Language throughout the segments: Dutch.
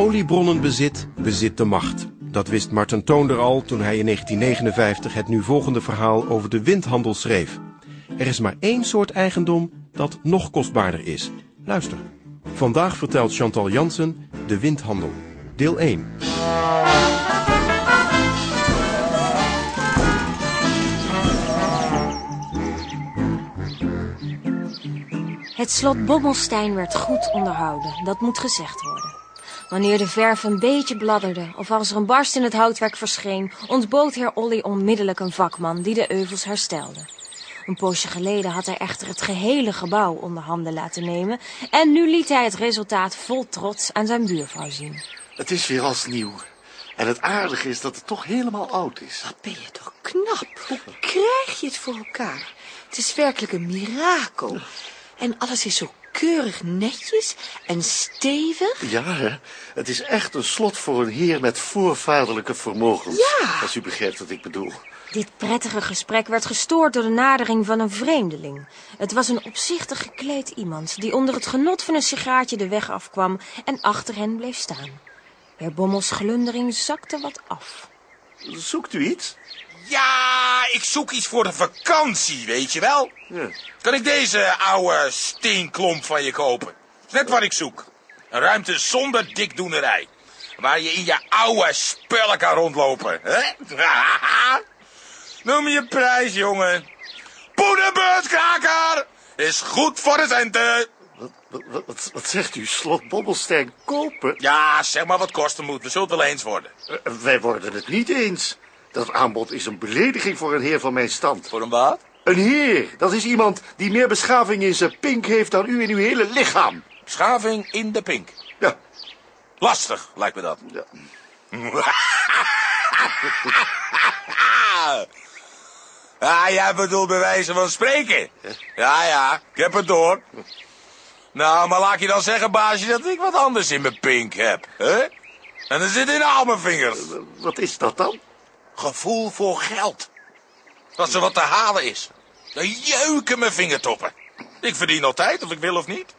oliebronnenbezit bezit de macht. Dat wist Martin Toonder al toen hij in 1959 het nu volgende verhaal over de windhandel schreef. Er is maar één soort eigendom dat nog kostbaarder is. Luister. Vandaag vertelt Chantal Jansen de windhandel. Deel 1. Het slot Bommelstein werd goed onderhouden, dat moet gezegd worden. Wanneer de verf een beetje bladderde of als er een barst in het houtwerk verscheen, ontbood heer Olly onmiddellijk een vakman die de euvels herstelde. Een poosje geleden had hij echter het gehele gebouw onder handen laten nemen en nu liet hij het resultaat vol trots aan zijn buurvrouw zien. Het is weer als nieuw. En het aardige is dat het toch helemaal oud is. Wat ben je toch knap. Hoe krijg je het voor elkaar? Het is werkelijk een mirakel. En alles is zo keurig netjes en stevig. Ja, hè? Het is echt een slot voor een heer met voorvaderlijke vermogens. Ja. Als u begrijpt wat ik bedoel. Dit prettige gesprek werd gestoord door de nadering van een vreemdeling. Het was een opzichtig gekleed iemand die onder het genot van een sigaartje de weg afkwam en achter hen bleef staan. Heer Bommels glundering zakte wat af. Zoekt u iets? Ja, ik zoek iets voor de vakantie, weet je wel. Ja. Kan ik deze oude steenklomp van je kopen? Is Net wat ik zoek. Een ruimte zonder dikdoenerij. Waar je in je oude spullen kan rondlopen. Hè? Noem je prijs, jongen. Poederbeurskraker is goed voor de centen. Wat, wat, wat, wat zegt u? Slot Bobbelstein kopen? Ja, zeg maar wat kosten moet. We zullen het wel eens worden. Eh, wij worden het niet eens. Dat aanbod is een belediging voor een heer van mijn stand. Voor een wat? Een heer, dat is iemand die meer beschaving in zijn pink heeft dan u in uw hele lichaam. Schaving in de pink. Ja, Lastig, lijkt me dat. ja. Ah, jij bedoelt bij wijze van spreken. Ja, ja, ik heb het door. Nou, maar laat je dan zeggen, baasje, dat ik wat anders in mijn pink heb. hè? En dan zit in al mijn vingers. Wat is dat dan? Gevoel voor geld. Dat er wat te halen is. Dan jeuken mijn vingertoppen. Ik verdien altijd, of ik wil of niet.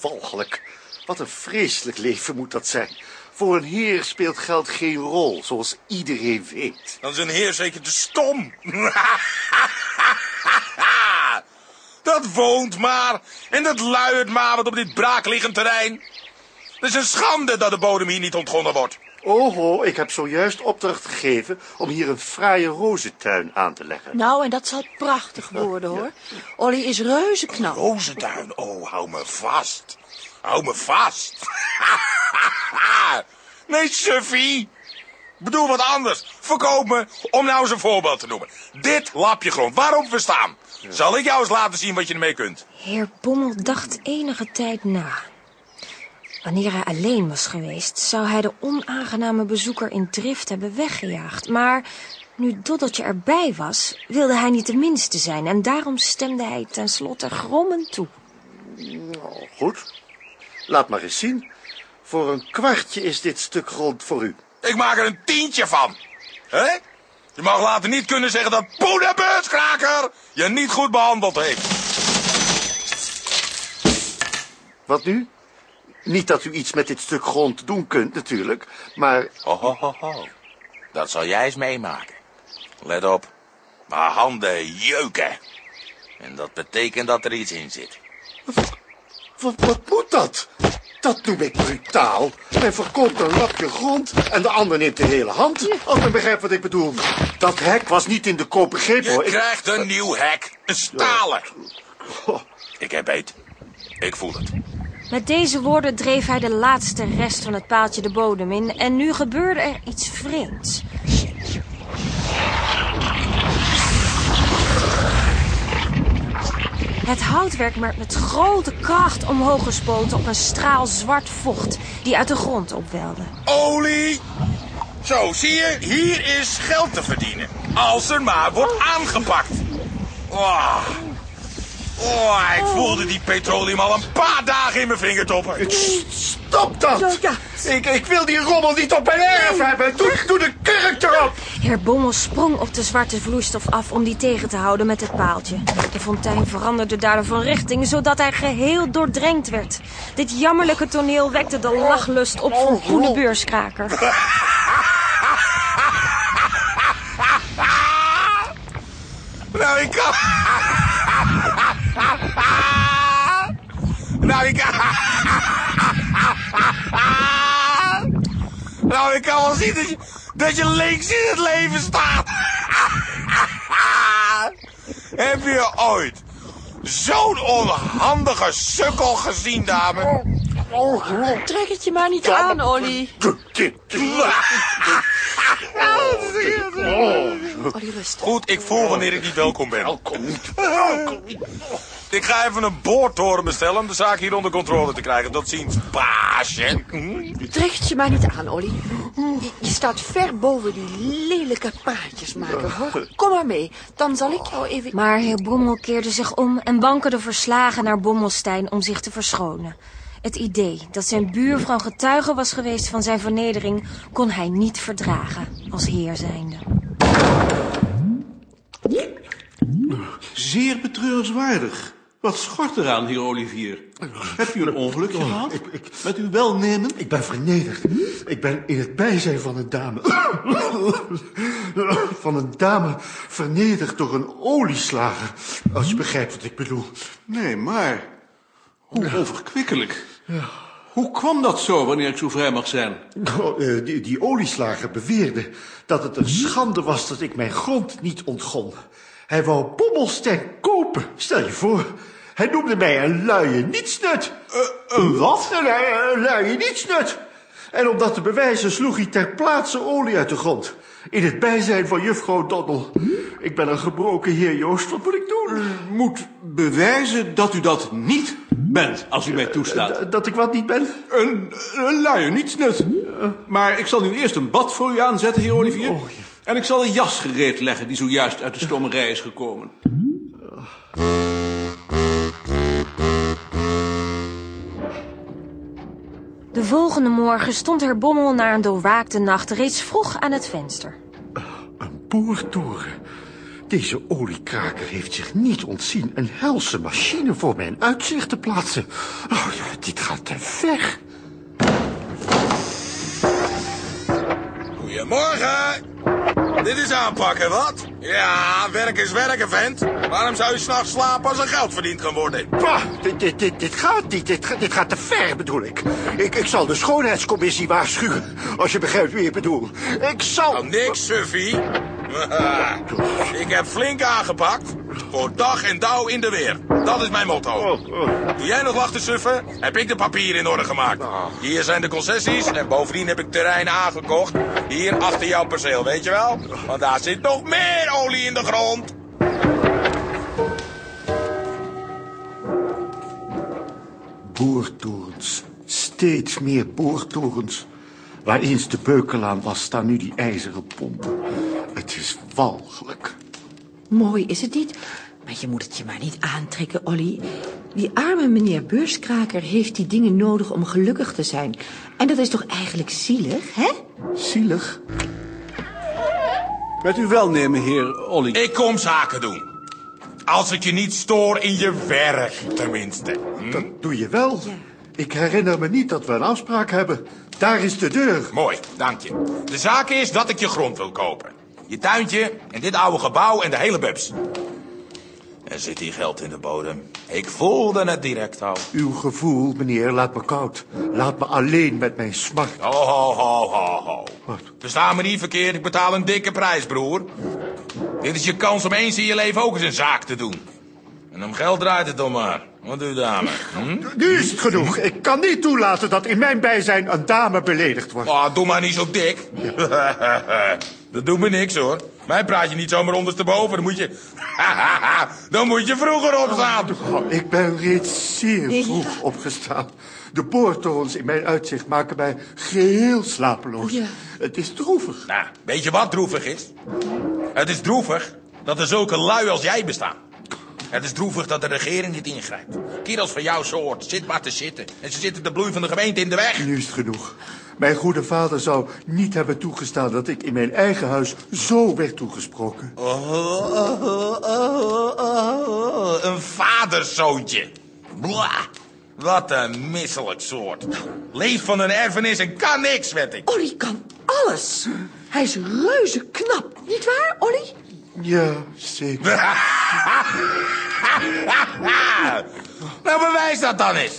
Walgelijk. Wat een vreselijk leven moet dat zijn. Voor een heer speelt geld geen rol, zoals iedereen weet. Dan is een heer zeker te stom. dat woont maar. En dat luiert maar wat op dit braakliggend terrein. Het is een schande dat de bodem hier niet ontgonnen wordt. Oho, ik heb zojuist opdracht gegeven om hier een fraaie rozentuin aan te leggen. Nou, en dat zal prachtig worden, hoor. Olly is reuze knap. Rozentuin, oh, hou me vast. Hou me vast. nee, Suffie. Bedoel wat anders. Verkoop me, om nou eens een voorbeeld te noemen. Dit lapje grond, waarop we staan. Zal ik jou eens laten zien wat je ermee kunt? Heer Bommel dacht enige tijd na. Wanneer hij alleen was geweest, zou hij de onaangename bezoeker in drift hebben weggejaagd. Maar nu Doddeltje erbij was, wilde hij niet de minste zijn... en daarom stemde hij tenslotte grommend toe. Nou, goed. Laat maar eens zien. Voor een kwartje is dit stuk grond voor u. Ik maak er een tientje van. Hè? Je mag later niet kunnen zeggen dat poederbeurskraker je niet goed behandeld heeft. Wat nu? Niet dat u iets met dit stuk grond doen kunt, natuurlijk. Maar Ho, ho, ho, ho. Dat zal jij eens meemaken. Let op. Mijn handen jeuken. En dat betekent dat er iets in zit. wat, wat moet dat? Dat noem ik brutaal. Men verkoopt een lapje grond en de ander neemt de hele hand. Als men begrijpt wat ik bedoel. Dat hek was niet in de koop begrepen, Je hoor. Ik- krijgt een nieuw hek. Een stalen. Oh, Ik heb beet. Ik voel het. Met deze woorden dreef hij de laatste rest van het paaltje de bodem in... en nu gebeurde er iets vreemds. Het houtwerk werd met grote kracht omhoog gespoten op een straal zwart vocht die uit de grond opwelde. Olie. Zo, zie je? Hier is geld te verdienen. Als er maar wordt aangepakt. Wow. Oh, ik voelde die petroleum al een paar dagen in mijn vingertoppen. Stop dat! Ik, ik wil die rommel niet op mijn erf hebben. Doe, doe de kurk erop. Heer Bommel sprong op de zwarte vloeistof af om die tegen te houden met het paaltje. De fontein veranderde daardoor van richting, zodat hij geheel doordrenkt werd. Dit jammerlijke toneel wekte de lachlust op van goede beurskraker. Nou, ik kan... Nou, ik kan... Nou, ik kan wel zien dat je, dat je links in het leven staat. Heb je ooit zo'n onhandige sukkel gezien, dame? Trek het je maar niet aan, Olly. Rustig. Goed, ik voel wanneer ik niet welkom ben. Welkom niet. Ik ga even een boortoren bestellen om de zaak hier onder controle te krijgen. Tot ziens, baasje. Trek het je maar niet aan, Olly. Je, je staat ver boven die lelijke praatjes maken, hoor. Kom maar mee, dan zal ik jou even... Maar heer Bommel keerde zich om en wankerde verslagen naar Bommelstein om zich te verschonen. Het idee dat zijn buurvrouw getuige was geweest van zijn vernedering kon hij niet verdragen als heer zijnde. Zeer betreurenswaardig. Wat schort eraan, heer Olivier? Hebt u een ongeluk gehad? ik- ik- Met uw welnemen? Ik ben vernederd. Ik ben in het bijzijn van een dame... van een dame vernederd door een olieslager. Als je begrijpt wat ik bedoel. Nee, maar... Hoe overkwikkelijk. Hoe kwam dat zo, wanneer ik zo vrij mag zijn? Oh, eh, die, die olieslager beweerde dat het een schande was dat ik mijn grond niet ontgon. Hij wou Bommelstein kopen, stel je voor. Hij noemde mij een luie nietsnut. een wat? Een, een luie nietsnut. En om dat te bewijzen sloeg hij ter plaatse olie uit de grond. In het bijzijn van juffrouw Doddel. Ik ben een gebroken heer, Joost. Wat moet ik doen? Moet bewijzen dat u dat niet bent, als u mij toestaat. D- dat ik wat niet ben? Een, een luie nietsnut. Maar ik zal nu eerst een bad voor u aanzetten, heer Olivier. Oh, ja. En ik zal een jas gereed leggen die zojuist uit de stommerij is gekomen. De volgende morgen stond heer Bommel na een doorwaakte nacht reeds vroeg aan het venster. Een boortoren. Deze oliekraker heeft zich niet ontzien een helse machine voor mijn uitzicht te plaatsen. Oh dit gaat te ver. Goedemorgen. Dit is aanpakken, wat? Ja, werk is werken, vent. Waarom zou je s'nachts slapen als er geld verdiend kan worden? Bah, dit, dit, dit, dit gaat niet. Dit, gaat- dit gaat te ver, bedoel ik. ik. Ik zal de schoonheidscommissie waarschuwen, als je begrijpt wie ik bedoel. Ik zal... Nou, niks, Suffie. ik heb flink aangepakt. Voor dag en dauw in de weer. Dat is mijn motto. Oh, oh. Doe jij nog te suffen, heb ik de papieren in orde gemaakt. Hier zijn de concessies en bovendien heb ik terrein aangekocht. Hier achter jouw perceel, weet je wel? Want daar zit nog meer olie in de grond. Boortorens. Steeds meer boortorens. Waar eens de Beukelaan was, staan nu die ijzeren pompen. Het is walgelijk. Mooi is het niet, maar je moet het je maar niet aantrekken, Olly. Die arme meneer Beurskraker heeft die dingen nodig om gelukkig te zijn. En dat is toch eigenlijk zielig, hè? Zielig. Met uw welnemen, heer Olly. Ik kom zaken doen. Als ik je niet stoor in je werk, tenminste. Hm? Dat doe je wel. Ik herinner me niet dat we een afspraak hebben. Daar is de deur. Mooi, dank je. De zaak is dat ik je grond wil kopen. Je tuintje en dit oude gebouw en de hele bubs. Er zit hier geld in de bodem. Ik voelde het direct al. Uw gevoel, meneer, laat me koud. Laat me alleen met mijn smart. Ho, ho, ho, ho, ho. Wat? Versta me niet verkeerd, ik betaal een dikke prijs, broer. Dit is je kans om eens in je leven ook eens een zaak te doen. En om geld draait het om maar. Wat doe je dame? Hm? Nu is het genoeg. Ik kan niet toelaten dat in mijn bijzijn een dame beledigd wordt. Oh, doe maar niet zo dik. Dat doet me niks hoor. Mij praat je niet zomaar ondersteboven. Dan moet je... Dan moet je vroeger opstaan. Oh, ik ben reeds zeer vroeg opgestaan. De boortorens in mijn uitzicht maken mij geheel slapeloos. Ja. Het is droevig. Nou, weet je wat droevig is? Het is droevig dat er zulke lui als jij bestaan. Het is droevig dat de regering niet ingrijpt. Kerels van jouw soort, zit maar te zitten. En ze zitten de bloei van de gemeente in de weg. Nu is het genoeg. Mijn goede vader zou niet hebben toegestaan dat ik in mijn eigen huis zo werd toegesproken. Oh, oh, oh, oh, oh, een vaderzoontje. Blah. Wat een misselijk soort. Leeft van een erfenis en kan niks, weet ik. Olly kan alles. Hij is reuze knap. Niet waar, Olly? Ja, zeker. nou, bewijs dat dan eens.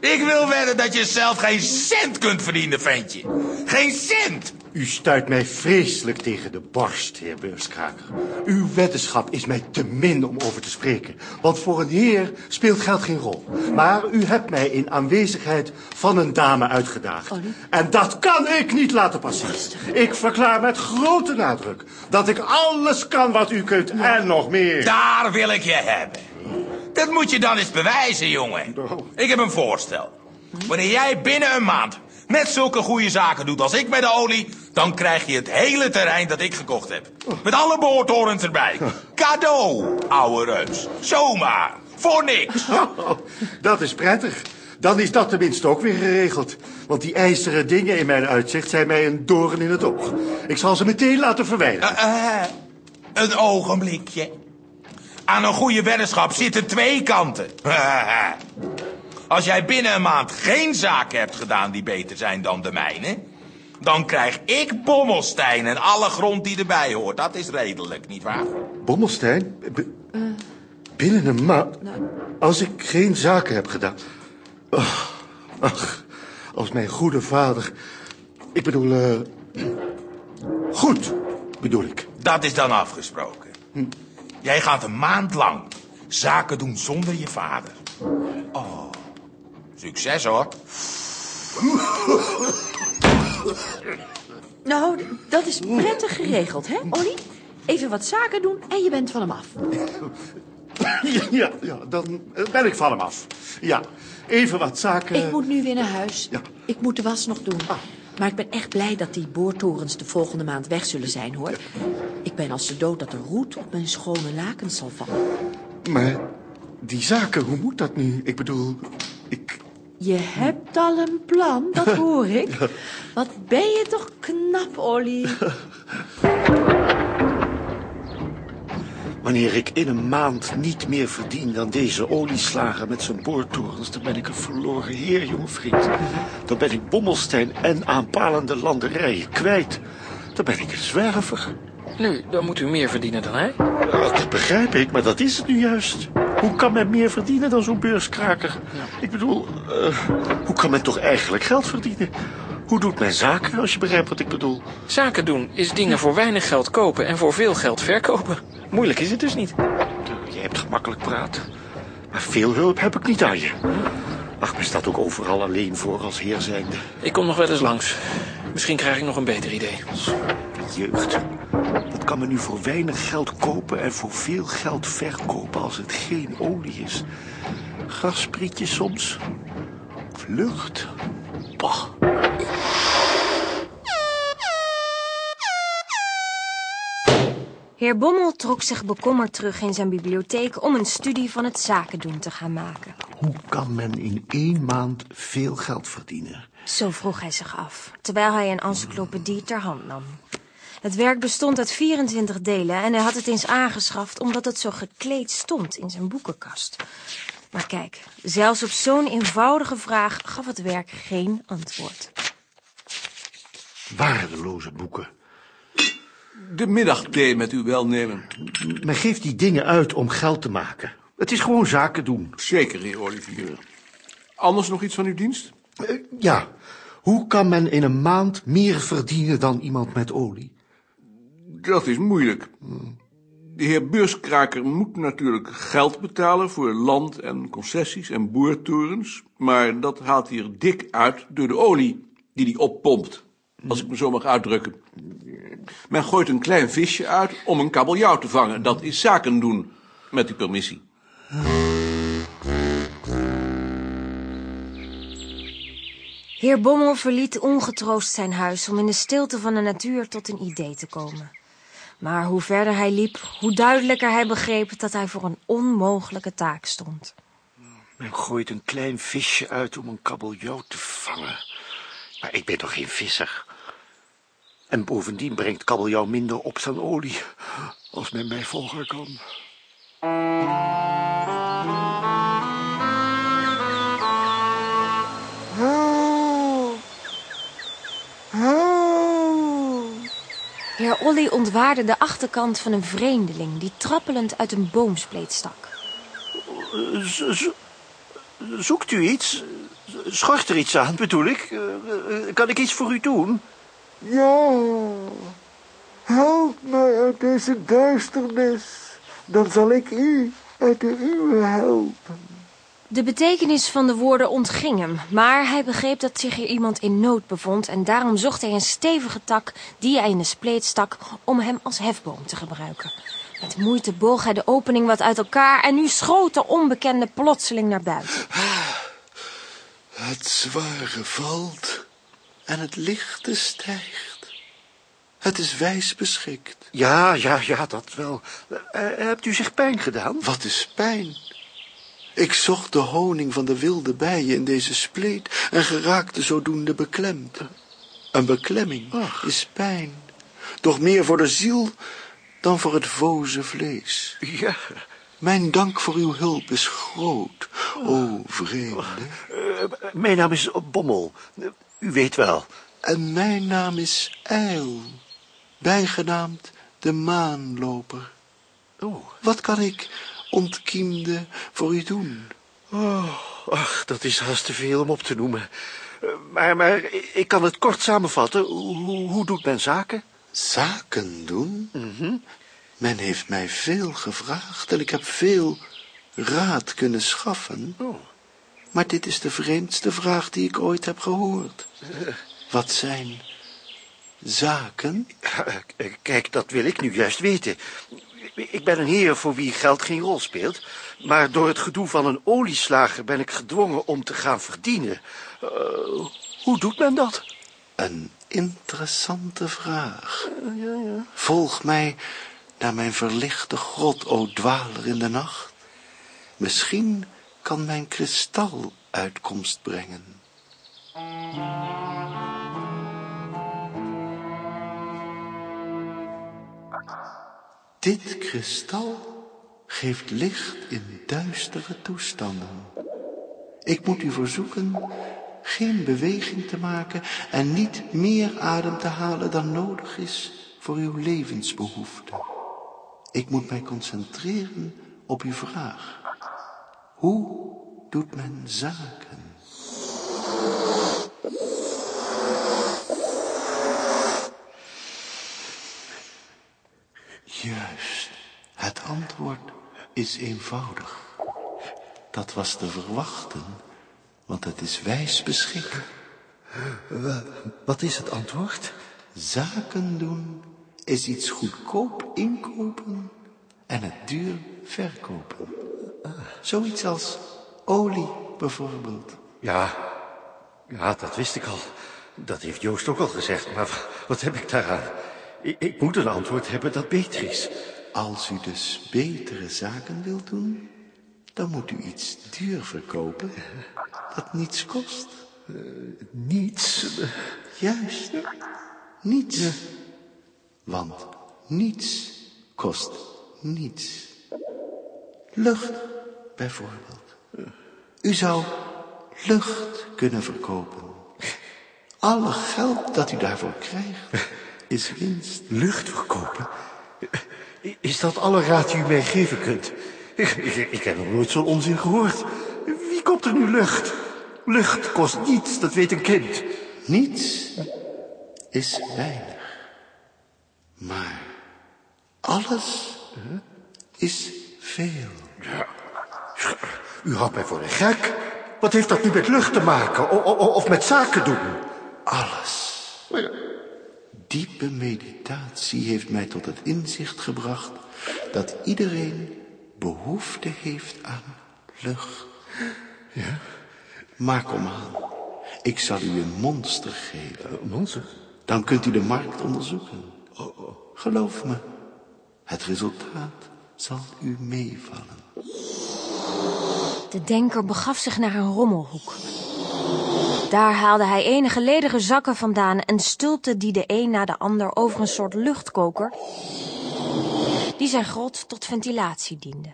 Ik wil wedden dat je zelf geen cent kunt verdienen, ventje. Geen cent! U stuit mij vreselijk tegen de borst, heer Beurskraker. Uw weddenschap is mij te min om over te spreken. Want voor een heer speelt geld geen rol. Maar u hebt mij in aanwezigheid van een dame uitgedaagd. Ollie? En dat kan ik niet laten passeren. Ik verklaar met grote nadruk dat ik alles kan wat u kunt en nog meer. Daar wil ik je hebben. Dat moet je dan eens bewijzen, jongen. Ik heb een voorstel. Wanneer jij binnen een maand net zulke goede zaken doet als ik bij de olie... dan krijg je het hele terrein dat ik gekocht heb. Met alle boortorens erbij. Cadeau, ouwe reus. Zomaar. Voor niks. Oh, dat is prettig. Dan is dat tenminste ook weer geregeld. Want die ijzeren dingen in mijn uitzicht zijn mij een doorn in het oog. Ik zal ze meteen laten verwijderen. Eh, een ogenblikje. Aan een goede weddenschap zitten twee kanten. Als jij binnen een maand geen zaken hebt gedaan die beter zijn dan de mijne... dan krijg ik Bommelstein en alle grond die erbij hoort. Dat is redelijk, nietwaar? Bommelstein? B- binnen een maand? Als ik geen zaken heb gedaan. Ach, ach, als mijn goede vader. Ik bedoel, eh, goed, bedoel ik. Dat is dan afgesproken. Jij gaat een maand lang zaken doen zonder je vader. Oh, succes hoor. Nou, dat is prettig geregeld, hè, Olly? Even wat zaken doen en je bent van hem af. Ja, ja, dan eh, ben ik van hem af. Ja, even wat zaken. Ik moet nu weer naar huis. Ja. Ik moet de was nog doen. Maar ik ben echt blij dat die boortorens de volgende maand weg zullen zijn, hoor. Ik ben als de dood dat er roet op mijn schone lakens zal vallen. Maar die zaken, hoe moet dat nu? Ik bedoel, ik... Je hebt al een plan, dat hoor ik. Wat ben je toch knap, Olly. Wanneer ik in een maand niet meer verdien dan deze olieslager met zijn boortorens... dan ben ik een verloren heer, jonge vriend. Dan ben ik Bommelstein en aanpalende landerijen kwijt. Dan ben ik een zwerver. Nu, dan moet u meer verdienen dan hij. Ja, Dat begrijp ik, maar dat is het nu juist. Hoe kan men meer verdienen dan zo'n beurskraker? Ik bedoel, eh, hoe kan men toch eigenlijk geld verdienen? Hoe doet men zaken, als je begrijpt wat ik bedoel? Zaken doen is dingen voor weinig geld kopen en voor veel geld verkopen. Moeilijk is het dus niet. Je hebt gemakkelijk praten. Maar veel hulp heb ik niet aan je. Ach, men staat ook overal alleen voor als heer zijnde. Ik kom nog wel eens langs. Misschien krijg ik nog een beter idee. Jeugd. Kan men nu voor weinig geld kopen en voor veel geld verkopen als het geen olie is. Grasprietjes soms. Of lucht. Bah. Heer Bommel trok zich bekommerd terug in zijn bibliotheek om een studie van het zakendoen te gaan maken. Hoe kan men in één maand veel geld verdienen? Zo vroeg hij zich af, terwijl hij een encyclopedie ter hand nam. Het werk bestond uit 24 delen en hij had het eens aangeschaft omdat het zo gekleed stond in zijn boekenkast. Maar kijk, zelfs op zo'n eenvoudige vraag gaf het werk geen antwoord. Waardeloze boeken. De middagthee met uw welnemen. Men geeft die dingen uit om geld te maken. Het is gewoon zaken doen. Zeker, heer Olivier. Anders nog iets van uw dienst? Eh, ja, hoe kan men in een maand meer verdienen dan iemand met olie? Dat is moeilijk. De heer Beurskraker moet natuurlijk geld betalen voor land en concessies en boortorens, maar dat haalt hij er dik uit door de olie die hij oppompt, als ik me zo mag uitdrukken. Men gooit een klein visje uit om een kabeljauw te vangen. Dat is zaken doen, met uw permissie. Heer Bommel verliet ongetroost zijn huis om in de stilte van de natuur tot een idee te komen. Maar hoe verder hij liep, hoe duidelijker hij begreep dat hij voor een onmogelijke taak stond. Men gooit een klein visje uit om een kabeljauw te vangen. Maar ik ben toch geen visser? En bovendien brengt kabeljauw minder op dan olie, als men mij volgen kan. Heer Olly ontwaarde de achterkant van een vreemdeling die trappelend uit een boomspleet stak. Zo- zo- Zoekt u iets? Schort er iets aan, bedoel ik? Eh, eh, Kan ik iets voor u doen? Ja, help mij uit deze duisternis, dan zal ik u uit de uwe helpen. De betekenis van de woorden ontging hem, maar hij begreep dat zich hier iemand in nood bevond en daarom zocht hij een stevige tak die hij in de spleet stak om hem als hefboom te gebruiken. Met moeite boog hij de opening wat uit elkaar en nu schoot de onbekende plotseling naar buiten. Het zware valt en het lichte stijgt. Het is wijs beschikt. Ja, ja, ja, dat wel. Eh, hebt u zich pijn gedaan? Wat is pijn? Ik zocht de honing van de wilde bijen in deze spleet en geraakte zodoende beklemd. Een beklemming is pijn, doch meer voor de ziel dan voor het voze vlees. Ja. Mijn dank voor uw hulp is groot, o vreemde. Eh, mijn naam is Bommel. U weet wel. En mijn naam is Eil, bijgenaamd de maanloper. Oh, Wat kan ik, ontkiemde, voor u doen? oh, ach, dat is haast te veel om op te noemen. Eh, Maar, maar ik kan het kort samenvatten. Hoe, hoe doet men zaken? Zaken doen? Men heeft mij veel gevraagd en ik heb veel raad kunnen schaffen. Oh. Maar dit is de vreemdste vraag die ik ooit heb gehoord. Wat zijn zaken? Eh, Kijk, dat wil ik nu juist weten. Ik ben een heer voor wie geld geen rol speelt. Maar door het gedoe van een olieslager ben ik gedwongen om te gaan verdienen. Eh, hoe doet men dat? Een interessante vraag. Volg mij naar mijn verlichte grot, o dwaler in de nacht. Misschien kan mijn kristal uitkomst brengen. Dit kristal geeft licht in duistere toestanden. Ik moet u verzoeken geen beweging te maken en niet meer adem te halen dan nodig is voor uw levensbehoeften. Ik moet mij concentreren op uw vraag. Hoe doet men zaken? Juist, het antwoord is eenvoudig. Dat was te verwachten, want het is wijs beschikt. Wat is het antwoord? Zaken doen is iets goedkoop inkopen en het duur verkopen. Zoiets als olie bijvoorbeeld. Ja, ja, dat wist ik al. Dat heeft Joost ook al gezegd, maar wa- wat heb ik daaraan? Ik, ik moet een antwoord hebben dat beter is. Als u dus betere zaken wilt doen, dan moet u iets duur verkopen dat niets kost. Niets. Juist, niets. Want niets kost niets. Lucht, bijvoorbeeld. U zou lucht kunnen verkopen. Alle geld dat u daarvoor krijgt, is winst. Lucht verkopen? Is dat alle raad die u mij geven kunt? Ik, ik, ik heb nog nooit zo'n onzin gehoord. Wie koopt er nu lucht? Lucht kost niets, dat weet een kind. Niets is weinig. Maar alles is veel. U houdt mij voor een gek. Wat heeft dat nu met lucht te maken? Of met zaken doen? Alles. Diepe meditatie heeft mij tot het inzicht gebracht dat iedereen behoefte heeft aan lucht. Ja? Maar kom aan, ik zal u een monster geven. Monster? Dan kunt u de markt onderzoeken. Geloof me, Het resultaat zal u meevallen. De denker begaf zich naar een rommelhoek. Daar haalde hij enige ledige zakken vandaan en stulpte die de een na de ander over een soort luchtkoker, die zijn grot tot ventilatie diende.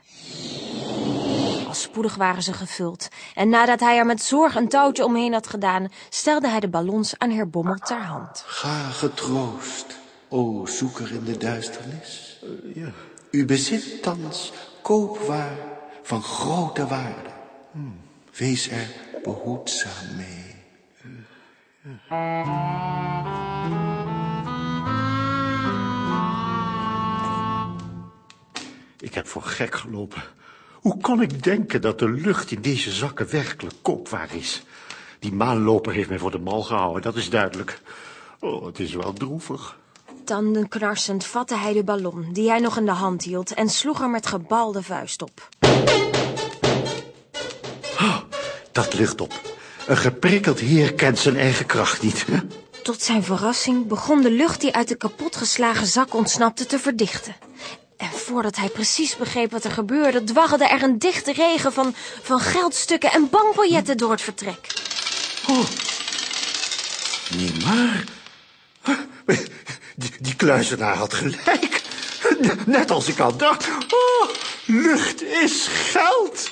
Al spoedig waren ze gevuld en nadat hij er met zorg een touwtje omheen had gedaan, stelde hij de ballons aan heer Bommel ter hand. Ga getroost, o zoeker in de duisternis. U bezit thans koopwaar van grote waarde. Wees er behoedzaam mee. Ik heb voor gek gelopen. Hoe kon ik denken dat de lucht in deze zakken werkelijk koopwaar is? Die maanloper heeft mij voor de mal gehouden, dat is duidelijk. Oh, het is wel droevig. Tandenknarsend vatte hij de ballon, die hij nog in de hand hield, en sloeg er met gebalde vuist op. Dat lucht op. Een geprikkeld heer kent zijn eigen kracht niet. Tot zijn verrassing begon de lucht die uit de kapotgeslagen zak ontsnapte te verdichten. En voordat hij precies begreep wat er gebeurde, dwaggelde er een dichte regen van, van geldstukken en bankbiljetten door het vertrek. Niet maar. Die, die kluizenaar had gelijk. Net als ik al dacht. Oh, lucht is geld.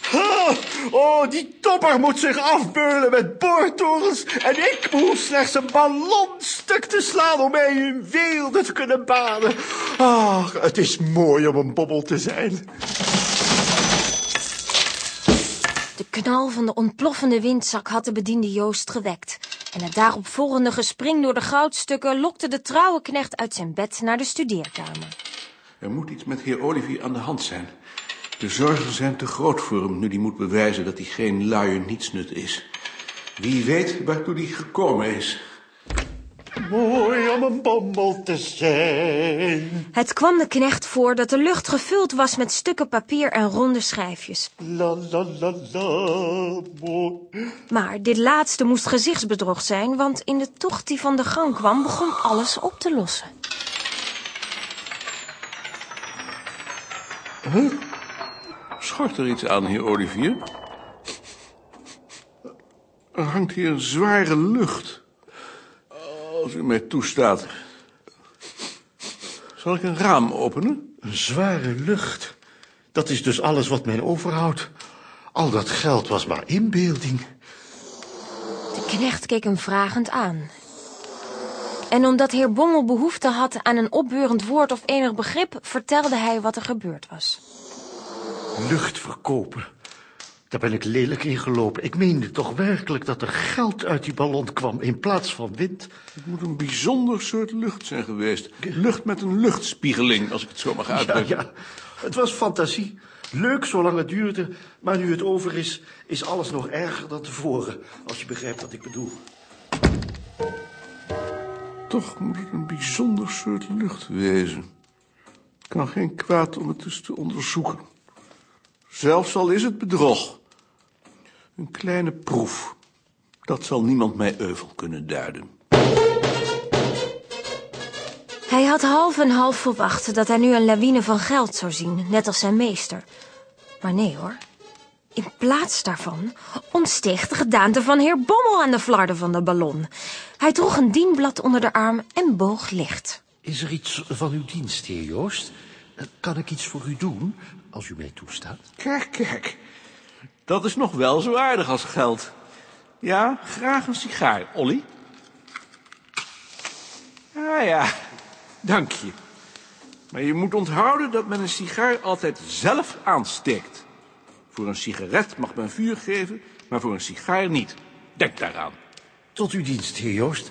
Oh, die topper moet zich afbeulen met boortorens. En ik behoef slechts een ballon stuk te slaan om mij in weelde te kunnen baden. Ach, het is mooi om een bobbel te zijn. De knal van de ontploffende windzak had de bediende Joost gewekt. En het daaropvolgende gespring door de goudstukken lokte de trouwe knecht uit zijn bed naar de studeerkamer. Er moet iets met heer Olivier aan de hand zijn. De zorgen zijn te groot voor hem, nu hij moet bewijzen dat hij geen luie nietsnut is. Wie weet waartoe hij gekomen is. Mooi om een bommel te zijn. Het kwam de knecht voor dat de lucht gevuld was met stukken papier en ronde schijfjes. La la la la, mooi. Maar dit laatste moest gezichtsbedrog zijn, want in de tocht die van de gang kwam, begon alles op te lossen. Schort er iets aan, heer Olivier? Er hangt hier een zware lucht. Als u mij toestaat. Zal ik een raam openen? Een zware lucht. Dat is dus alles wat mij overhoudt. Al dat geld was maar inbeelding. De knecht keek hem vragend aan. En omdat heer Bommel behoefte had aan een opbeurend woord of enig begrip, vertelde hij wat er gebeurd was. Lucht verkopen. Daar ben ik lelijk in gelopen. Ik meende toch werkelijk dat er geld uit die ballon kwam in plaats van wind. Het moet een bijzonder soort lucht zijn geweest. Lucht met een luchtspiegeling, als ik het zo mag Ja, uitdrukken. ja, het was fantasie. Leuk zolang het duurde, maar nu het over is, is alles nog erger dan tevoren. Als je begrijpt wat ik bedoel. Toch moet het een bijzonder soort lucht wezen. Het kan geen kwaad om het eens te onderzoeken. Zelfs al is het bedrog. Een kleine proef. Dat zal niemand mij euvel kunnen duiden. Hij had half en half verwacht dat hij nu een lawine van geld zou zien, net als zijn meester. Maar nee hoor. In plaats daarvan ontsteeg de gedaante van heer Bommel aan de flarden van de ballon. Hij droeg een dienblad onder de arm en boog licht. Is er iets van uw dienst, heer Joost? Kan ik iets voor u doen, als u mij toestaat? Kijk, kijk. Dat is nog wel zo aardig als geld. Ja, graag een sigaar, Olly. Ah ja, dank je. Maar je moet onthouden dat men een sigaar altijd zelf aansteekt. Voor een sigaret mag men vuur geven, maar voor een sigaar niet. Denk daaraan. Tot uw dienst, heer Joost.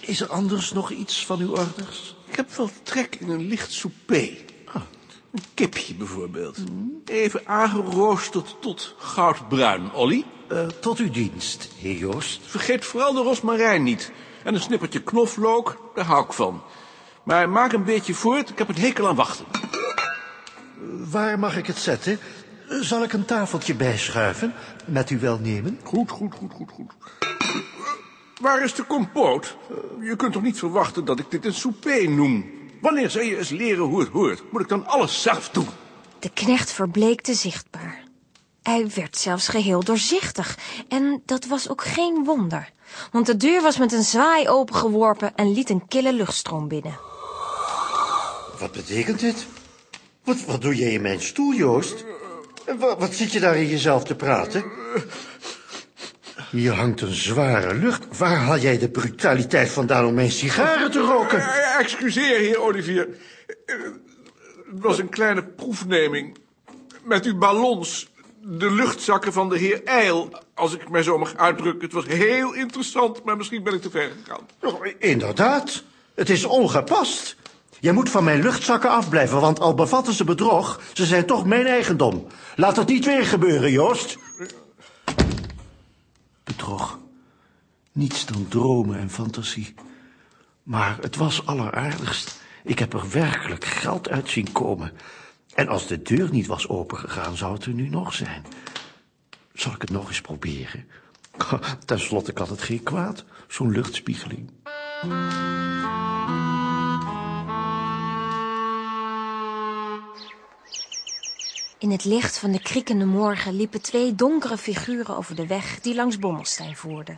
Is er anders nog iets van uw orders? Ik heb wel trek in een licht souper. Een kipje bijvoorbeeld. Even aangeroosterd tot goudbruin, Olly. Eh, tot uw dienst, heer Joost. Vergeet vooral de rosmarijn niet. En een snippertje knoflook, daar hou ik van. Maar maak een beetje voort, ik heb een hekel aan wachten. Waar mag ik het zetten? Eh, Zal ik een tafeltje bijschuiven, met uw welnemen? Goed, goed, goed, goed, goed. Waar is de compoot? Je kunt toch niet verwachten dat ik dit een souper noem? Wanneer zou je eens leren hoe het hoort? Moet ik dan alles zelf doen? De knecht verbleekte zichtbaar. Hij werd zelfs geheel doorzichtig. En dat was ook geen wonder. Want de deur was met een zwaai opengeworpen en liet een kille luchtstroom binnen. Wat betekent dit? Wat, wat doe jij in mijn stoel, Joost? En wa- wat zit je daar in jezelf te praten? Hier hangt een zware lucht. Waar haal jij de brutaliteit vandaan om mijn sigaren te roken? Eh, excuseer, heer Olivier. Eh, Het was een kleine proefneming. Met uw ballons. De luchtzakken van de heer Eil. Als ik mij zo mag uitdrukken. Het was heel interessant, maar misschien ben ik te ver gegaan. Oh, Inderdaad, het is ongepast. Jij moet van mijn luchtzakken afblijven, want al bevatten ze bedrog, ze zijn toch mijn eigendom. Laat het niet weer gebeuren, Joost. Bedrog. Niets dan dromen en fantasie. Maar het was alleraardigst. Ik heb er werkelijk geld uit zien komen. En als de deur niet was opengegaan, zou het er nu nog zijn. Zal ik het nog eens proberen? Ten slotte kan het geen kwaad, zo'n luchtspiegeling. In het licht van de kriekende morgen liepen twee donkere figuren over de weg die langs Bommelstein voerde.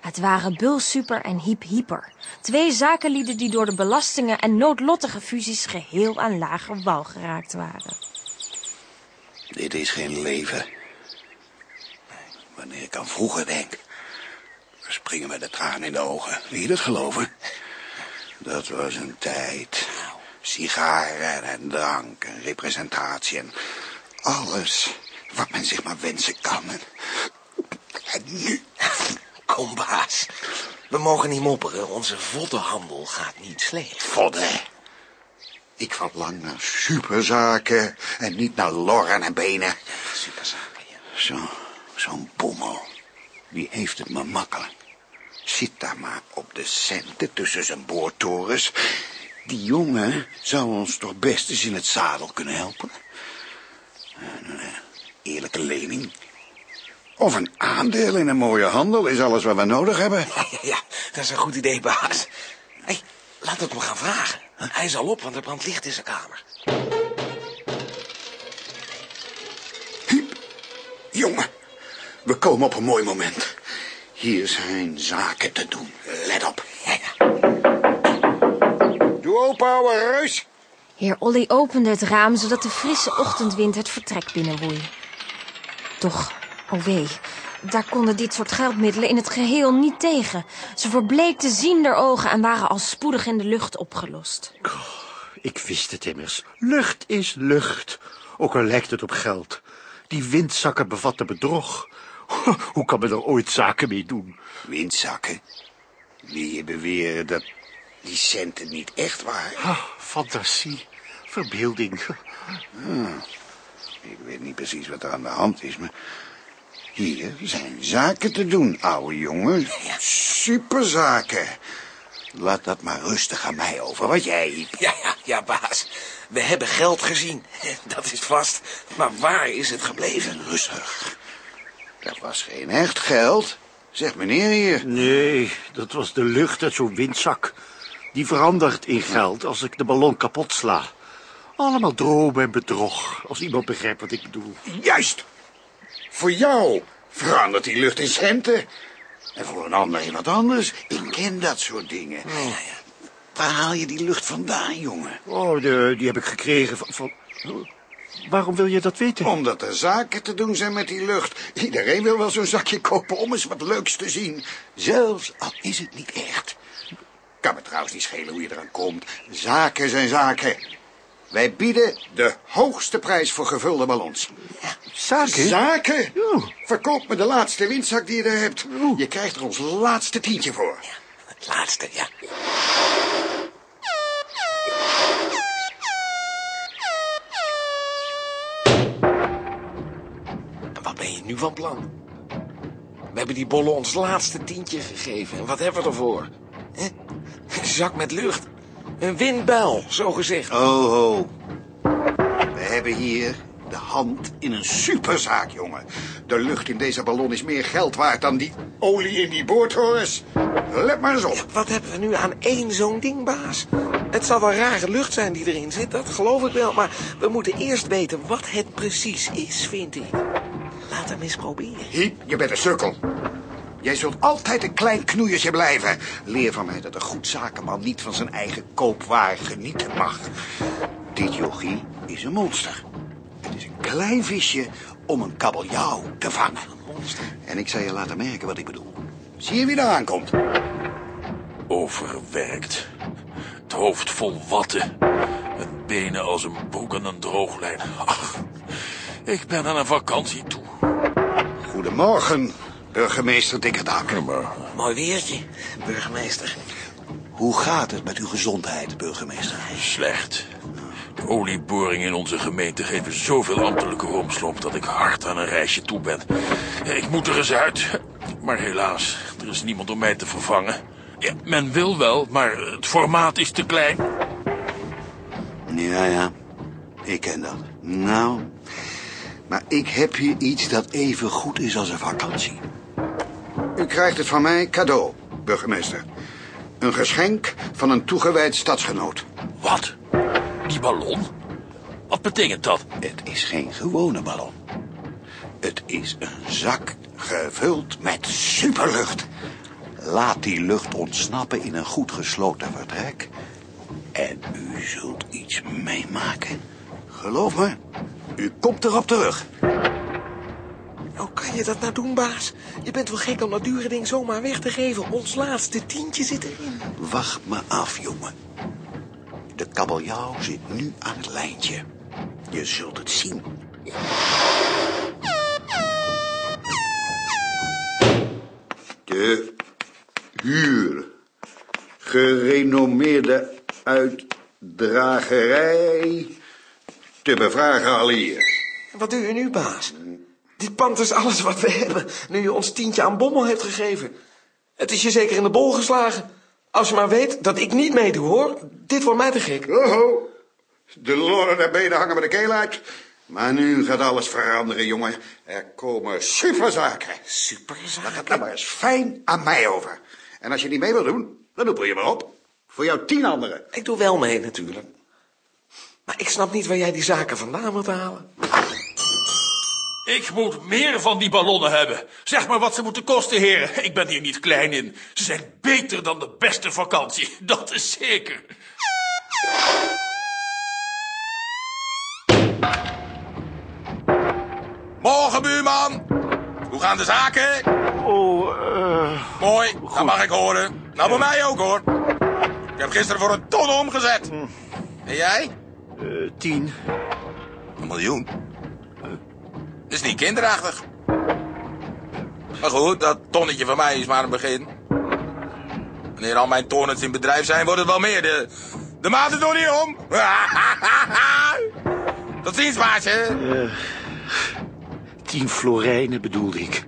Het waren Bul Super en Hiep Hyper, twee zakenlieden die door de belastingen en noodlottige fusies geheel aan lage wal geraakt waren. Dit is geen leven. Wanneer ik aan vroeger denk, springen me de tranen in de ogen. Wil je dat geloven? Dat was een tijd. Sigaren en drank en representatie en alles wat men zich maar wensen kan. En, en nu, Kom, baas. We mogen niet mopperen. Onze voddenhandel gaat niet slecht. vodden. Ik verlang naar superzaken en niet naar lorren en benen. Superzaken, ja. Zo, zo'n bommel. Die heeft het maar makkelijk. Zit daar maar op de centen tussen zijn boortorens. Die jongen zou ons toch best eens in het zadel kunnen helpen. Een eh, eerlijke lening. Of een aandeel in een mooie handel is alles wat we nodig hebben. Ja, ja, ja, dat is een goed idee, baas. Hé, laat het me gaan vragen. Hij is al op, want er brandt licht in zijn kamer. Jongen, we komen op een mooi moment. Hier zijn zaken te doen. Let op. Doe open, ouwe reus. Heer Olly opende het raam zodat de frisse ochtendwind het vertrek binnenwoei. Toch, oh wee, daar konden dit soort geldmiddelen in het geheel niet tegen. Ze verbleekten ziender ogen en waren al spoedig in de lucht opgelost. Ik wist het immers. Lucht is lucht. Ook al lijkt het op geld. Die windzakken bevatten bedrog. Hoe kan men er ooit zaken mee doen? Windzakken. Wil je beweren dat die centen niet echt? Ah, fantasie, verbeelding. Ik weet niet precies wat er aan de hand is, maar... Hier zijn zaken te doen, ouwe jongen. Superzaken. Laat dat maar rustig aan mij over, wat jij, Iep. Ja, ja, ja, baas. We hebben geld gezien. Dat is vast. Maar waar is het gebleven? Rustig. Dat was geen echt geld. Zegt meneer hier. Nee, dat was de lucht uit zo'n windzak. Die verandert in geld als ik de ballon kapot sla. Allemaal dromen en bedrog, als iemand begrijpt wat ik bedoel. Juist. Voor jou verandert die lucht in centen. En voor een ander in wat anders. Ik ken dat soort dingen. Waar haal je die lucht vandaan, jongen? Oh, de, die heb ik gekregen van... van... Waarom wil je dat weten? Omdat er zaken te doen zijn met die lucht. Iedereen wil wel zo'n zakje kopen om eens wat leuks te zien. Zelfs al is het niet echt. Kan me trouwens niet schelen hoe je eraan komt. Zaken zijn zaken. Wij bieden de hoogste prijs voor gevulde ballons. Zaken? Zaken? Oh. Verkoop me de laatste windzak die je er hebt. Je krijgt er ons laatste tientje voor. Het laatste, ja. En wat ben je nu van plan? We hebben die bollen ons laatste tientje gegeven. En wat hebben we ervoor? Hè? Een zak met lucht. Een windbel, zo gezegd. Oh, ho. We hebben hier de hand in een superzaak, jongen. De lucht in deze ballon is meer geld waard dan die olie in die boortorens. Let maar eens op. Wat hebben we nu aan één zo'n ding, baas? Het zal wel rare lucht zijn die erin zit, dat geloof ik wel. Maar we moeten eerst weten wat het precies is, vind ik. Laat hem eens proberen. Hiep, je bent een sukkel. Jij zult altijd een klein knoeiertje blijven. Leer van mij dat een goed zakenman niet van zijn eigen koopwaar genieten mag. Dit jochie is een monster. Het is een klein visje om een kabeljauw te vangen. En ik zal je laten merken wat ik bedoel. Zie je wie er aankomt? Overwerkt. Het hoofd vol watten. Met benen als een broek aan een drooglijn. Ach, ik ben aan een vakantie toe. Goedemorgen, burgemeester Dikkerdak. Mooi weertje, burgemeester. Hoe gaat het met uw gezondheid, burgemeester? Slecht. De olieboringen in onze gemeente geven zoveel ambtelijke romslomp... dat ik hard aan een reisje toe ben. Ik moet er eens uit. Maar helaas, er is niemand om mij te vervangen. Ja, men wil wel, maar het formaat is te klein. Ja, ja, ik ken dat. Nou, maar ik heb hier iets dat even goed is als een vakantie. U krijgt het van mij cadeau, burgemeester. Een geschenk van een toegewijd stadsgenoot. Wat? Die ballon? Wat betekent dat? Het is geen gewone ballon. Het is een zak gevuld met superlucht. Laat die lucht ontsnappen in een goed gesloten vertrek. En u zult iets meemaken. Geloof me, u komt erop terug. Hoe kan je dat nou doen, baas? Je bent wel gek om dat dure ding zomaar weg te geven. Ons laatste tientje zit erin. Wacht me af, jongen. De kabeljauw zit nu aan het lijntje. Je zult het zien. De huur. Gerenommeerde uitdragerij. Te bevragen al hier. Wat doe je nu, baas? Dit pand is alles wat we hebben, nu je ons tientje aan Bommel heeft gegeven. Het is je zeker in de bol geslagen. Als je maar weet dat ik niet meedoe, hoor. Dit wordt mij te gek. Oho, de loren der benen hangen met de keel uit. Maar nu gaat alles veranderen, jongen. Er komen superzaken. Superzaken? Laat het maar eens fijn aan mij over. En als je niet mee wil doen, dan roep je maar op. Voor jou tien anderen. Ik doe wel mee, natuurlijk. Maar ik snap niet waar jij die zaken vandaan moet halen. Ik moet meer van die ballonnen hebben. Zeg maar wat ze moeten kosten, heren. Ik ben hier niet klein in. Ze zijn beter dan de beste vakantie. Dat is zeker. Morgen, buurman. Hoe gaan de zaken? Oh, eh... Mooi, dat mag ik horen. Nou, bij mij ook, hoor. Ik heb gisteren voor een ton omgezet. En jij? eh, tien. Een miljoen. Dat is niet kinderachtig. Maar goed, dat tonnetje van mij is maar een begin. Wanneer al mijn torens in bedrijf zijn, wordt het wel meer. De, de maat is nog niet om. Tot ziens, baasje. Tien florijnen bedoelde ik.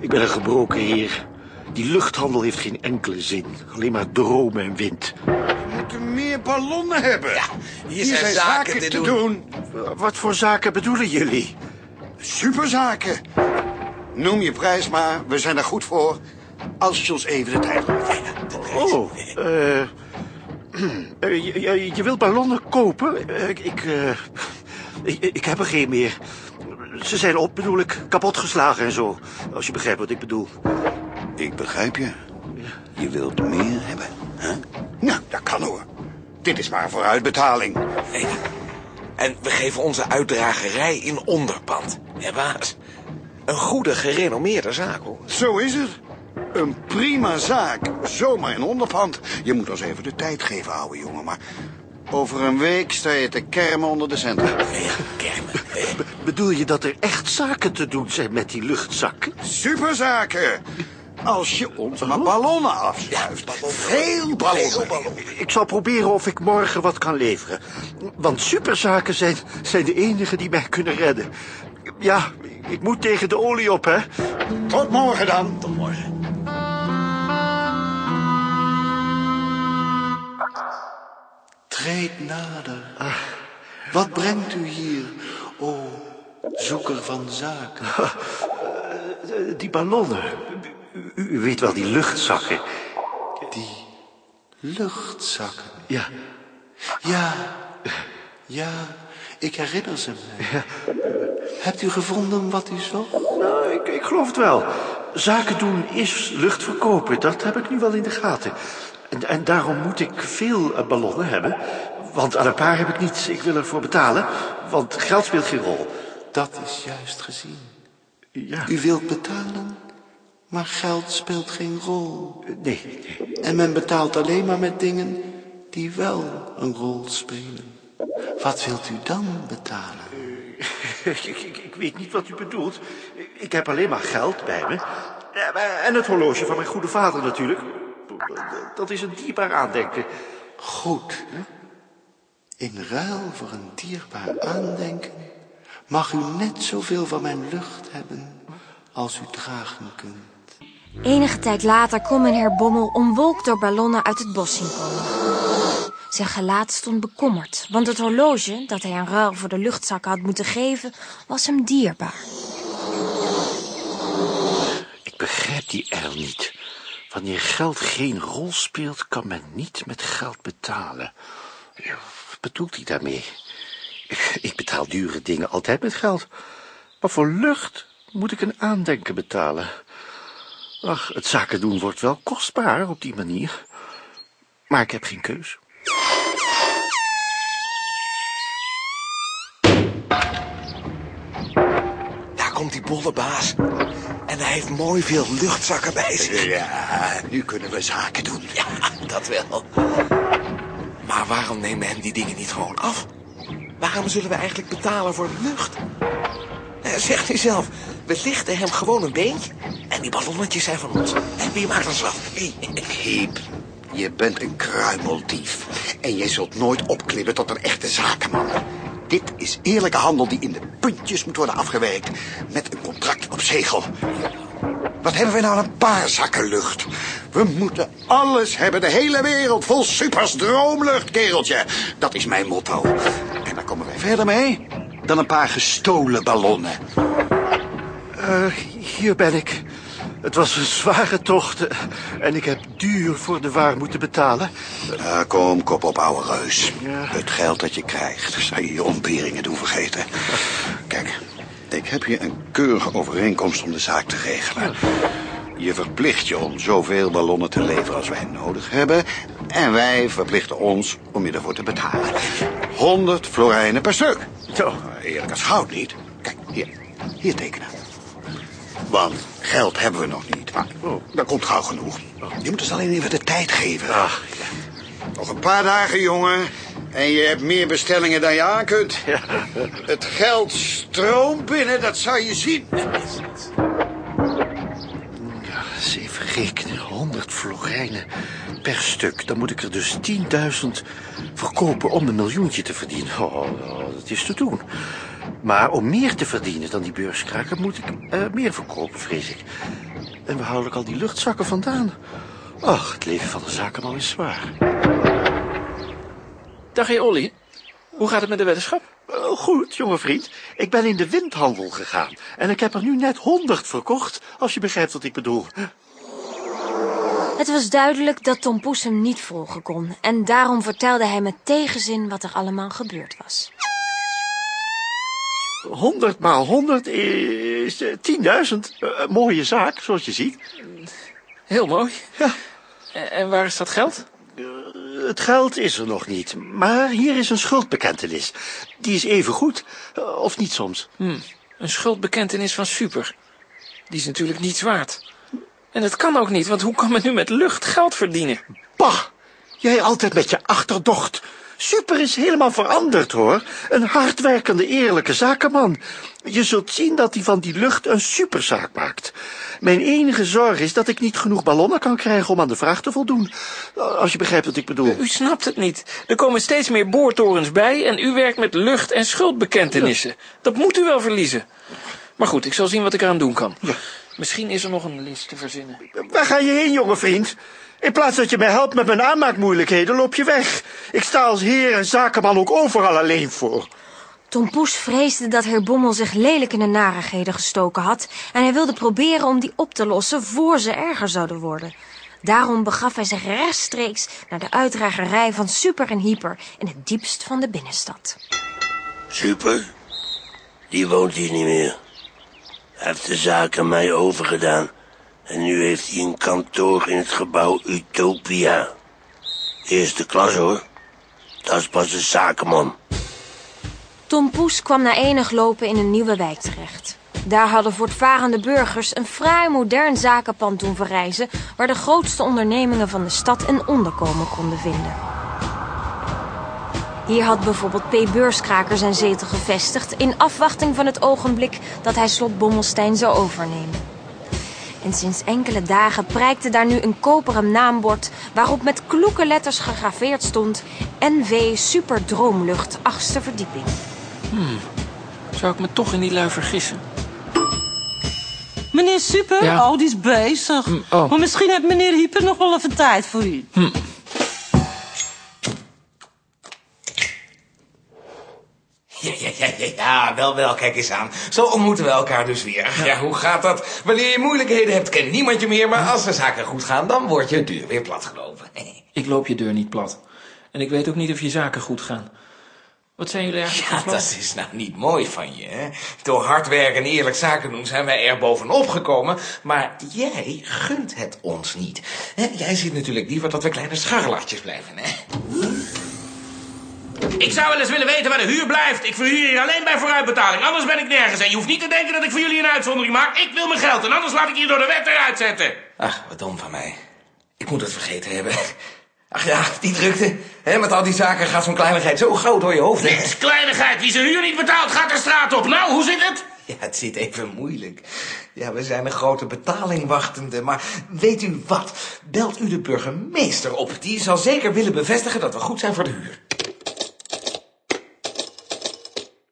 Ik ben een gebroken heer. Die luchthandel heeft geen enkele zin. Alleen maar dromen en wind. We moeten meer ballonnen hebben. Ja, hier zijn zaken te doen. Wat voor zaken bedoelen jullie? Superzaken. Noem je prijs maar, we zijn er goed voor. Als je ons even de tijd geeft. Oh, eh... eh, je, je, je wilt ballonnen kopen? Eh, Ik, ik, eh, ik, ik heb er geen meer. Ze zijn op, bedoel ik, kapotgeslagen en zo. Als je begrijpt wat ik bedoel. Ik begrijp je. Je wilt meer hebben, hè? Nou, dat kan hoor. Dit is maar een vooruitbetaling. En we geven onze uitdragerij in onderpand. Hè, baas? Een goede, gerenommeerde zaak, hoor. Zo is het. Een prima zaak. Zomaar in onderpand. Je moet ons even de tijd geven, ouwe jongen. Maar over een week sta je te kermen onder de centen. Ja, kermen. Be- bedoel je dat er echt zaken te doen zijn met die luchtzakken? Superzaken. Als je ons maar ballonnen afschuift. Veel ballonnen. Ik zal proberen of ik morgen wat kan leveren. Want superzaken zijn, zijn de enige die mij kunnen redden. Ja, ik moet tegen de olie op, hè? Tot morgen dan. Tot morgen. Treed nader. Wat brengt u hier O, zoeker van zaken. Eh, Die ballonnen. U, u weet wel, die luchtzakken. Die luchtzakken. Ja, Ja, ja, ik herinner ze me. Hebt u gevonden wat u zocht? nou, ik, ik geloof het wel. Zaken doen is lucht verkopen. Dat heb ik nu wel in de gaten. En, en daarom moet ik veel eh, ballonnen hebben. Want aan een paar heb ik niets. Ik wil ervoor betalen. Want geld speelt geen rol. Dat is juist gezien. Ja, U wilt betalen, maar geld speelt geen rol. nee, nee. En men betaalt alleen maar met dingen die wel een rol spelen. Wat wilt u dan betalen? Ik, ik, ik- ik weet niet wat u bedoelt. Ik- heb alleen maar geld bij me. Ja, maar- En het horloge van mijn goede vader natuurlijk. Dat is een dierbaar aandenken. Goed. In ruil voor een dierbaar aandenken mag u net zoveel van mijn lucht hebben als u dragen kunt. Enige tijd later kon meneer Bommel omwolkt door ballonnen uit het bos zien komen. Zijn gelaat stond bekommerd, want het horloge dat hij in ruil voor de luchtzakken had moeten geven, was hem dierbaar. Ik begrijp die er niet. Wanneer geld geen rol speelt, kan men niet met geld betalen. Wat bedoelt hij daarmee? Ik, ik betaal dure dingen altijd met geld. Maar voor lucht moet ik een aandenken betalen. Ach, het zaken doen wordt wel kostbaar op die manier. Maar ik heb geen keus. Daar komt die bollebaas. En hij heeft mooi veel luchtzakken bij zich. Ja, nu kunnen we zaken doen. Ja, dat wel. Maar waarom nemen hem die dingen niet gewoon af? Waarom zullen we eigenlijk betalen voor de lucht? Eh, Zegt u zelf, we lichten hem gewoon een beentje. En die ballonnetjes zijn van ons. En wie maakt ons af? Wie? Hiep, je bent een kruimeldief. En je zult nooit opklimmen tot een echte zakenman. Dit is eerlijke handel die in de puntjes moet worden afgewerkt. Met een contract op zegel. Wat hebben we nou een paar zakken lucht? We moeten alles hebben, de hele wereld vol supers droomlucht, kereltje. Dat is mijn motto. En daar komen wij verder mee dan een paar gestolen ballonnen. Eh, hier ben ik. Het was een zware tocht en ik heb duur voor de waar moeten betalen. Kom, kop op, ouwe reus. Het geld dat je krijgt, zou je je ontberingen doen vergeten. Kijk, ik heb hier een keurige overeenkomst om de zaak te regelen. Je verplicht je om zoveel ballonnen te leveren als wij nodig hebben. En wij verplichten ons om je ervoor te betalen. 100 florijnen per stuk. Zo, eerlijk als goud niet. Kijk, hier, hier tekenen. Want geld hebben we nog niet, maar dat komt gauw genoeg. Je moet ons alleen even de tijd geven. Nog een paar dagen, jongen. En je hebt meer bestellingen dan je aan kunt. Het geld stroomt binnen, dat zou je zien. Eens even rekenen, 100 florijnen per stuk. Dan moet ik er dus 10.000 verkopen om een miljoentje te verdienen. Oh, oh, dat is te doen. Maar om meer te verdienen dan die beurskraker moet ik eh, meer verkopen, vrees ik. En waar hou ik al die luchtzakken vandaan? Ach, het leven van een zakenman is zwaar. Dag, heer Olly. Hoe gaat het met de weddenschap? Eh, goed, jonge vriend. Ik ben in de windhandel gegaan. En ik heb er nu net 100 verkocht, als je begrijpt wat ik bedoel. Het was duidelijk dat Tom Poes hem niet volgen kon en daarom vertelde hij met tegenzin wat er allemaal gebeurd was. 100 maal 100 is eh, 10.000. Eh, een mooie zaak, zoals je ziet. Heel mooi. Ja. En, waar is dat geld? Het geld is er nog niet, maar hier is een schuldbekentenis. Die is even goed, eh, of niet soms. Hm, een schuldbekentenis van Super. Die is natuurlijk niets waard. En dat kan ook niet, want hoe kan men nu met lucht geld verdienen? Bah, jij altijd met je achterdocht. Super is helemaal veranderd, hoor. Een hardwerkende, eerlijke zakenman. Je zult zien dat hij van die lucht een superzaak maakt. Mijn enige zorg is dat ik niet genoeg ballonnen kan krijgen om aan de vraag te voldoen. Als je begrijpt wat ik bedoel. U snapt het niet. Er komen steeds meer boortorens bij en u werkt met lucht- en schuldbekentenissen. Dat moet u wel verliezen. Maar goed, ik zal zien wat ik eraan doen kan. Misschien is er nog een list te verzinnen. Waar ga je heen, jonge vriend? In plaats dat je mij helpt met mijn aanmaakmoeilijkheden, loop je weg. Ik sta als heer en zakenman ook overal alleen voor. Tom Poes vreesde dat heer Bommel zich lelijk in de narigheden gestoken had... en hij wilde proberen om die op te lossen voor ze erger zouden worden. Daarom begaf hij zich rechtstreeks naar de uitdragerij van Super en Hyper... in het diepst van de binnenstad. Super? Die woont hier niet meer. Hij heeft de zaak aan mij overgedaan. En nu heeft hij een kantoor in het gebouw Utopia. Eerste klas hoor. Dat is pas een zakenman. Tom Poes kwam na enig lopen in een nieuwe wijk terecht. Daar hadden voortvarende burgers een fraai modern zakenpand doen verrijzen... waar de grootste ondernemingen van de stad een onderkomen konden vinden. Hier had bijvoorbeeld P. Beurskraker zijn zetel gevestigd... in afwachting van het ogenblik dat hij slot Bommelstein zou overnemen. En sinds enkele dagen prijkte daar nu een koperen naambord... waarop met kloeke letters gegraveerd stond... NV Super Droomlucht, achtste verdieping. Hmm. Zou ik me toch in die lui vergissen? Meneer Super? Ja. Oh, die is bezig. oh. Maar misschien heeft meneer Hyper nog wel even tijd voor u. Hm. Ja, ja, ja, ja, ja, wel, wel, kijk eens aan. Zo ontmoeten we elkaar dus weer. Ja. hoe gaat dat? Wanneer je moeilijkheden hebt, kent niemand je meer. Maar als de zaken goed gaan, dan wordt je deur weer platgelopen. Ik loop je deur niet plat. En ik weet ook niet of je zaken goed gaan. Wat zijn jullie eigenlijk Ja, dat is nou niet mooi van je, hè? Door hard werken en eerlijk zaken doen zijn wij er bovenop gekomen. Maar jij gunt het ons niet. Jij ziet natuurlijk liever dat we kleine scharrelartjes blijven, hè? Ik zou wel eens willen weten waar de huur blijft. Ik verhuur hier alleen bij vooruitbetaling. Anders ben ik nergens. En je hoeft niet te denken dat ik voor jullie een uitzondering maak. Ik wil mijn geld. En anders laat ik hier door de wet eruit zetten. Ach, wat dom van mij. Ik moet het vergeten hebben. Ach ja, die drukte. Hè, met al die zaken gaat zo'n kleinigheid zo gauw door je hoofd. is kleinigheid. Wie zijn huur niet betaalt, gaat de straat op. Nou, hoe zit het? Ja, het zit even moeilijk. Ja, we zijn een grote betaling wachtende. Maar weet u wat? Belt u de burgemeester op. Die zal zeker willen bevestigen dat we goed zijn voor de huur.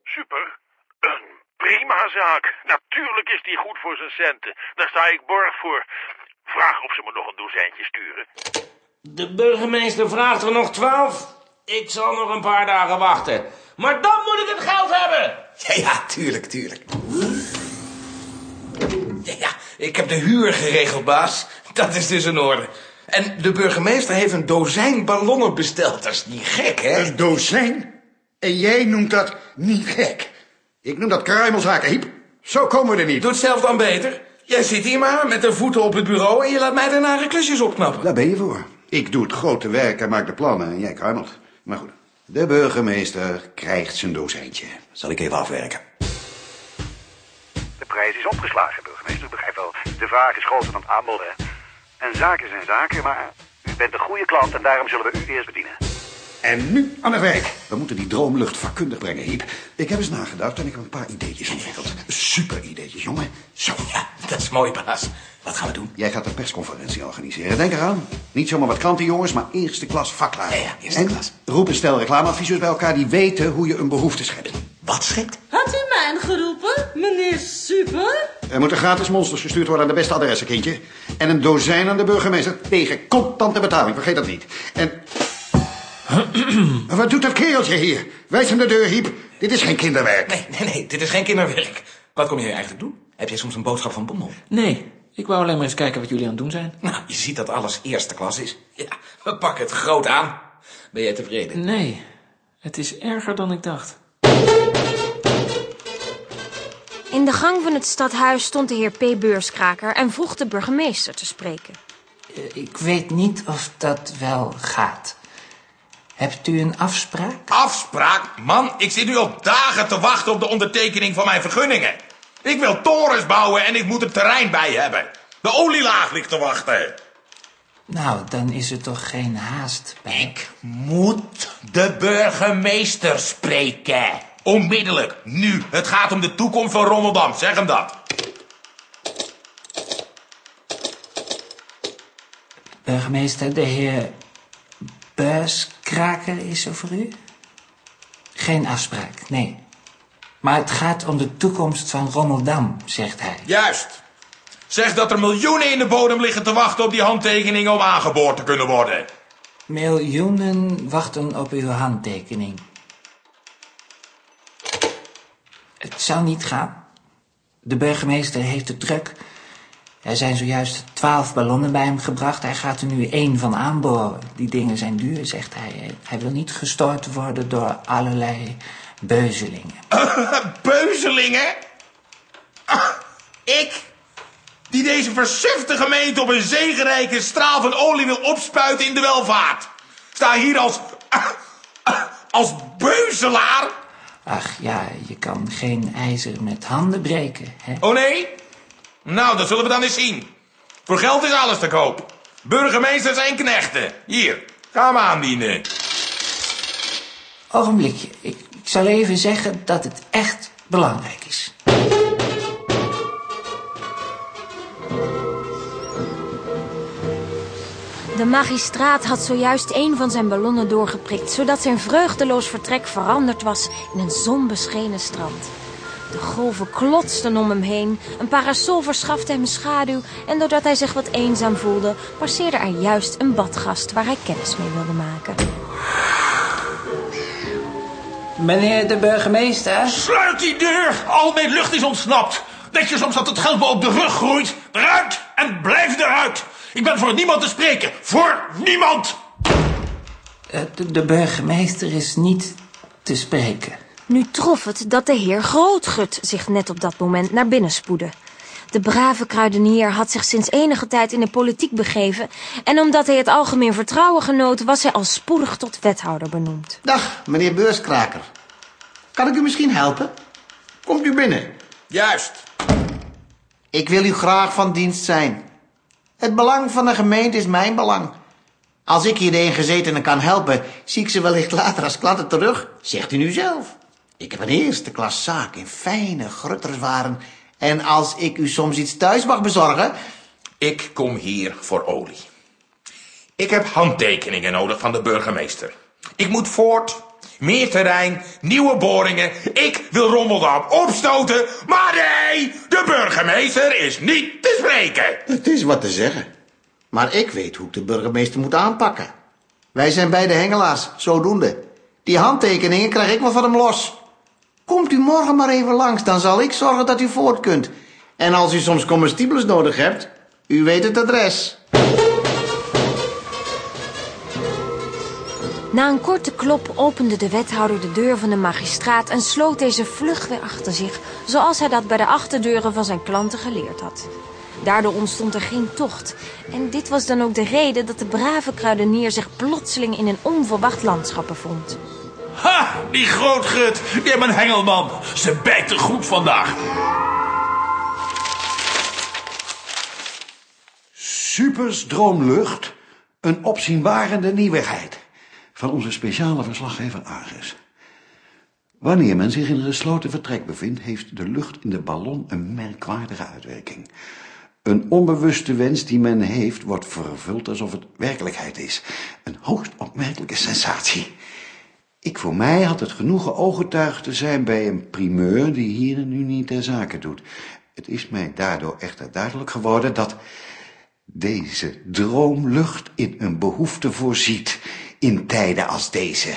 Super. Een prima zaak. Natuurlijk is die goed voor zijn centen. Daar sta ik borg voor. Vraag of ze me nog een dozijntje sturen. De burgemeester vraagt er nog twaalf. Ik zal nog een paar dagen wachten. Maar dan moet ik het geld hebben. Ja, ja, tuurlijk, tuurlijk. Ja, ja, ik heb de huur geregeld, baas. Dat is dus in orde. En de burgemeester heeft een dozijn ballonnen besteld. Dat is niet gek, hè? Een dozijn? En jij noemt dat niet gek? Ik noem dat kruimelzaken, Hiep. Zo komen we er niet. Doe het zelf dan beter. Jij zit hier maar met de voeten op het bureau... en je laat mij de nare klusjes opknappen. Daar ben je voor. Ik doe het grote werk en maak de plannen en jij kruimelt. Maar goed, de burgemeester krijgt zijn dozijntje. Zal ik even afwerken. De prijs is opgeslagen, burgemeester. U begrijpt wel, de vraag is groter dan het aanbod, hè. En zaken zijn zaken, maar u bent een goede klant... en daarom zullen we u eerst bedienen. En nu aan het werk. We moeten die droomlucht vakkundig brengen, Hiep. Ik heb eens nagedacht en ik heb een paar ideetjes ontwikkeld. Super ideetjes, jongen. Zo. Ja, dat is mooi, baas. Wat gaan we doen? Jij gaat een persconferentie organiseren. Denk eraan. Niet zomaar wat krantenjongens, maar eerste klas vaklui. Ja, ja, eerste en klas. roep een stel reclameadviseurs bij elkaar die weten hoe je een behoefte schept. Wat schept? Had u mij geroepen, meneer Super? Er moeten gratis monsters gestuurd worden aan de beste adressen, kindje. En een dozijn aan de burgemeester tegen contante betaling. Vergeet dat niet. En... Wat doet dat kereltje hier? Wijs hem de deur, Hiep. Dit is geen kinderwerk. Nee, nee, nee, dit is geen kinderwerk. Wat kom jij eigenlijk doen? Heb jij soms een boodschap van Bommel? Nee, ik wou alleen maar eens kijken wat jullie aan het doen zijn. Nou, je ziet dat alles eerste klas is. Ja, we pakken het groot aan. Ben jij tevreden? Nee, het is erger dan ik dacht. In de gang van het stadhuis stond de heer P. Beurskraker en vroeg de burgemeester te spreken. Ik weet niet of dat wel gaat. Hebt u een afspraak? Afspraak? Man, ik zit nu al dagen te wachten op de ondertekening van mijn vergunningen. Ik wil torens bouwen en ik moet het terrein bij hebben. De olielaag ligt te wachten. Nou, dan is er toch geen haast bij. Ik moet de burgemeester spreken. Onmiddellijk, nu. Het gaat om de toekomst van Rommeldam, zeg hem dat. Burgemeester, de heer Buiskraker is er voor u? Geen afspraak, nee. Maar het gaat om de toekomst van Rommeldam, zegt hij. Juist. Zeg dat er miljoenen in de bodem liggen te wachten op die handtekeningen om aangeboord te kunnen worden. Miljoenen wachten op uw handtekening. Het zal niet gaan. De burgemeester heeft het druk. Er zijn zojuist twaalf ballonnen bij hem gebracht. Hij gaat er nu één van aanboren. Die dingen zijn duur, zegt hij. Hij wil niet gestoord worden door allerlei beuzelingen. Beuzelingen? Ah, ik? Die deze versufte gemeente op een zegenrijke straal van olie wil opspuiten in de welvaart. Sta hier als... ah, ah, als beuzelaar? Ach ja, je kan geen ijzer met handen breken, hè? Oh nee? Nou, dat zullen we dan eens zien. Voor geld is alles te koop. Burgemeesters en knechten. Hier, ga me aandienen. Ogenblikje, ik, ik zal even zeggen dat het echt belangrijk is. De magistraat had zojuist een van zijn ballonnen doorgeprikt... zodat zijn vreugdeloos vertrek veranderd was in een zonbeschenen strand. De golven klotsten om hem heen, een parasol verschafte hem schaduw... en doordat hij zich wat eenzaam voelde, passeerde er juist een badgast... waar hij kennis mee wilde maken. Meneer de burgemeester? Sluit die deur! Al mijn lucht is ontsnapt. Netjes omdat het geld me op de rug groeit. Eruit en blijf eruit. Ik ben voor niemand te spreken. Voor niemand! Eh, De, de burgemeester is niet te spreken. Nu trof het dat de heer Grootgut zich net op dat moment naar binnen spoedde. De brave kruidenier had zich sinds enige tijd in de politiek begeven... en omdat hij het algemeen vertrouwen genoot... was hij al spoedig tot wethouder benoemd. Dag, meneer Beurskraker. Kan ik u misschien helpen? Komt u binnen. Juist. Ik wil u graag van dienst zijn. Het belang van de gemeente is mijn belang. Als ik hier de ingezetenen kan helpen, zie ik ze wellicht later als klanten terug. Zegt u nu zelf. Ik heb een eerste klas zaak in fijne grutterswaren. En als ik u soms iets thuis mag bezorgen... Ik kom hier voor olie. Ik heb handtekeningen nodig van de burgemeester. Ik moet voort. Meer terrein, nieuwe boringen. Ik wil Rommeldam opstoten. Maar nee, de burgemeester is niet te spreken. Het is wat te zeggen. Maar ik weet hoe ik de burgemeester moet aanpakken. Wij zijn beide hengelaars, zodoende. Die handtekeningen krijg ik wel van hem los. Komt u morgen maar even langs, dan zal ik zorgen dat u voort kunt. En als u soms comestibles nodig hebt, u weet het adres. Na een korte klop opende de wethouder de deur van de magistraat... en sloot deze vlug weer achter zich... zoals hij dat bij de achterdeuren van zijn klanten geleerd had. Daardoor ontstond er geen tocht. En dit was dan ook de reden dat de brave kruidenier zich plotseling in een onverwacht landschap bevond. Ha, die grootgut. Die hebben een hengelman. Ze bijten goed vandaag. Supers Droomlucht, een opzienbarende nieuwigheid. Van onze speciale verslaggever Argus. Wanneer men zich in een gesloten vertrek bevindt, heeft de lucht in de ballon een merkwaardige uitwerking. Een onbewuste wens die men heeft, wordt vervuld alsof het werkelijkheid is. Een hoogst opmerkelijke sensatie. Ik voor mij had het genoegen ooggetuige te zijn bij een primeur die hier en nu niet ter zake doet. Het is mij daardoor echter duidelijk geworden dat deze droomlucht in een behoefte voorziet in tijden als deze.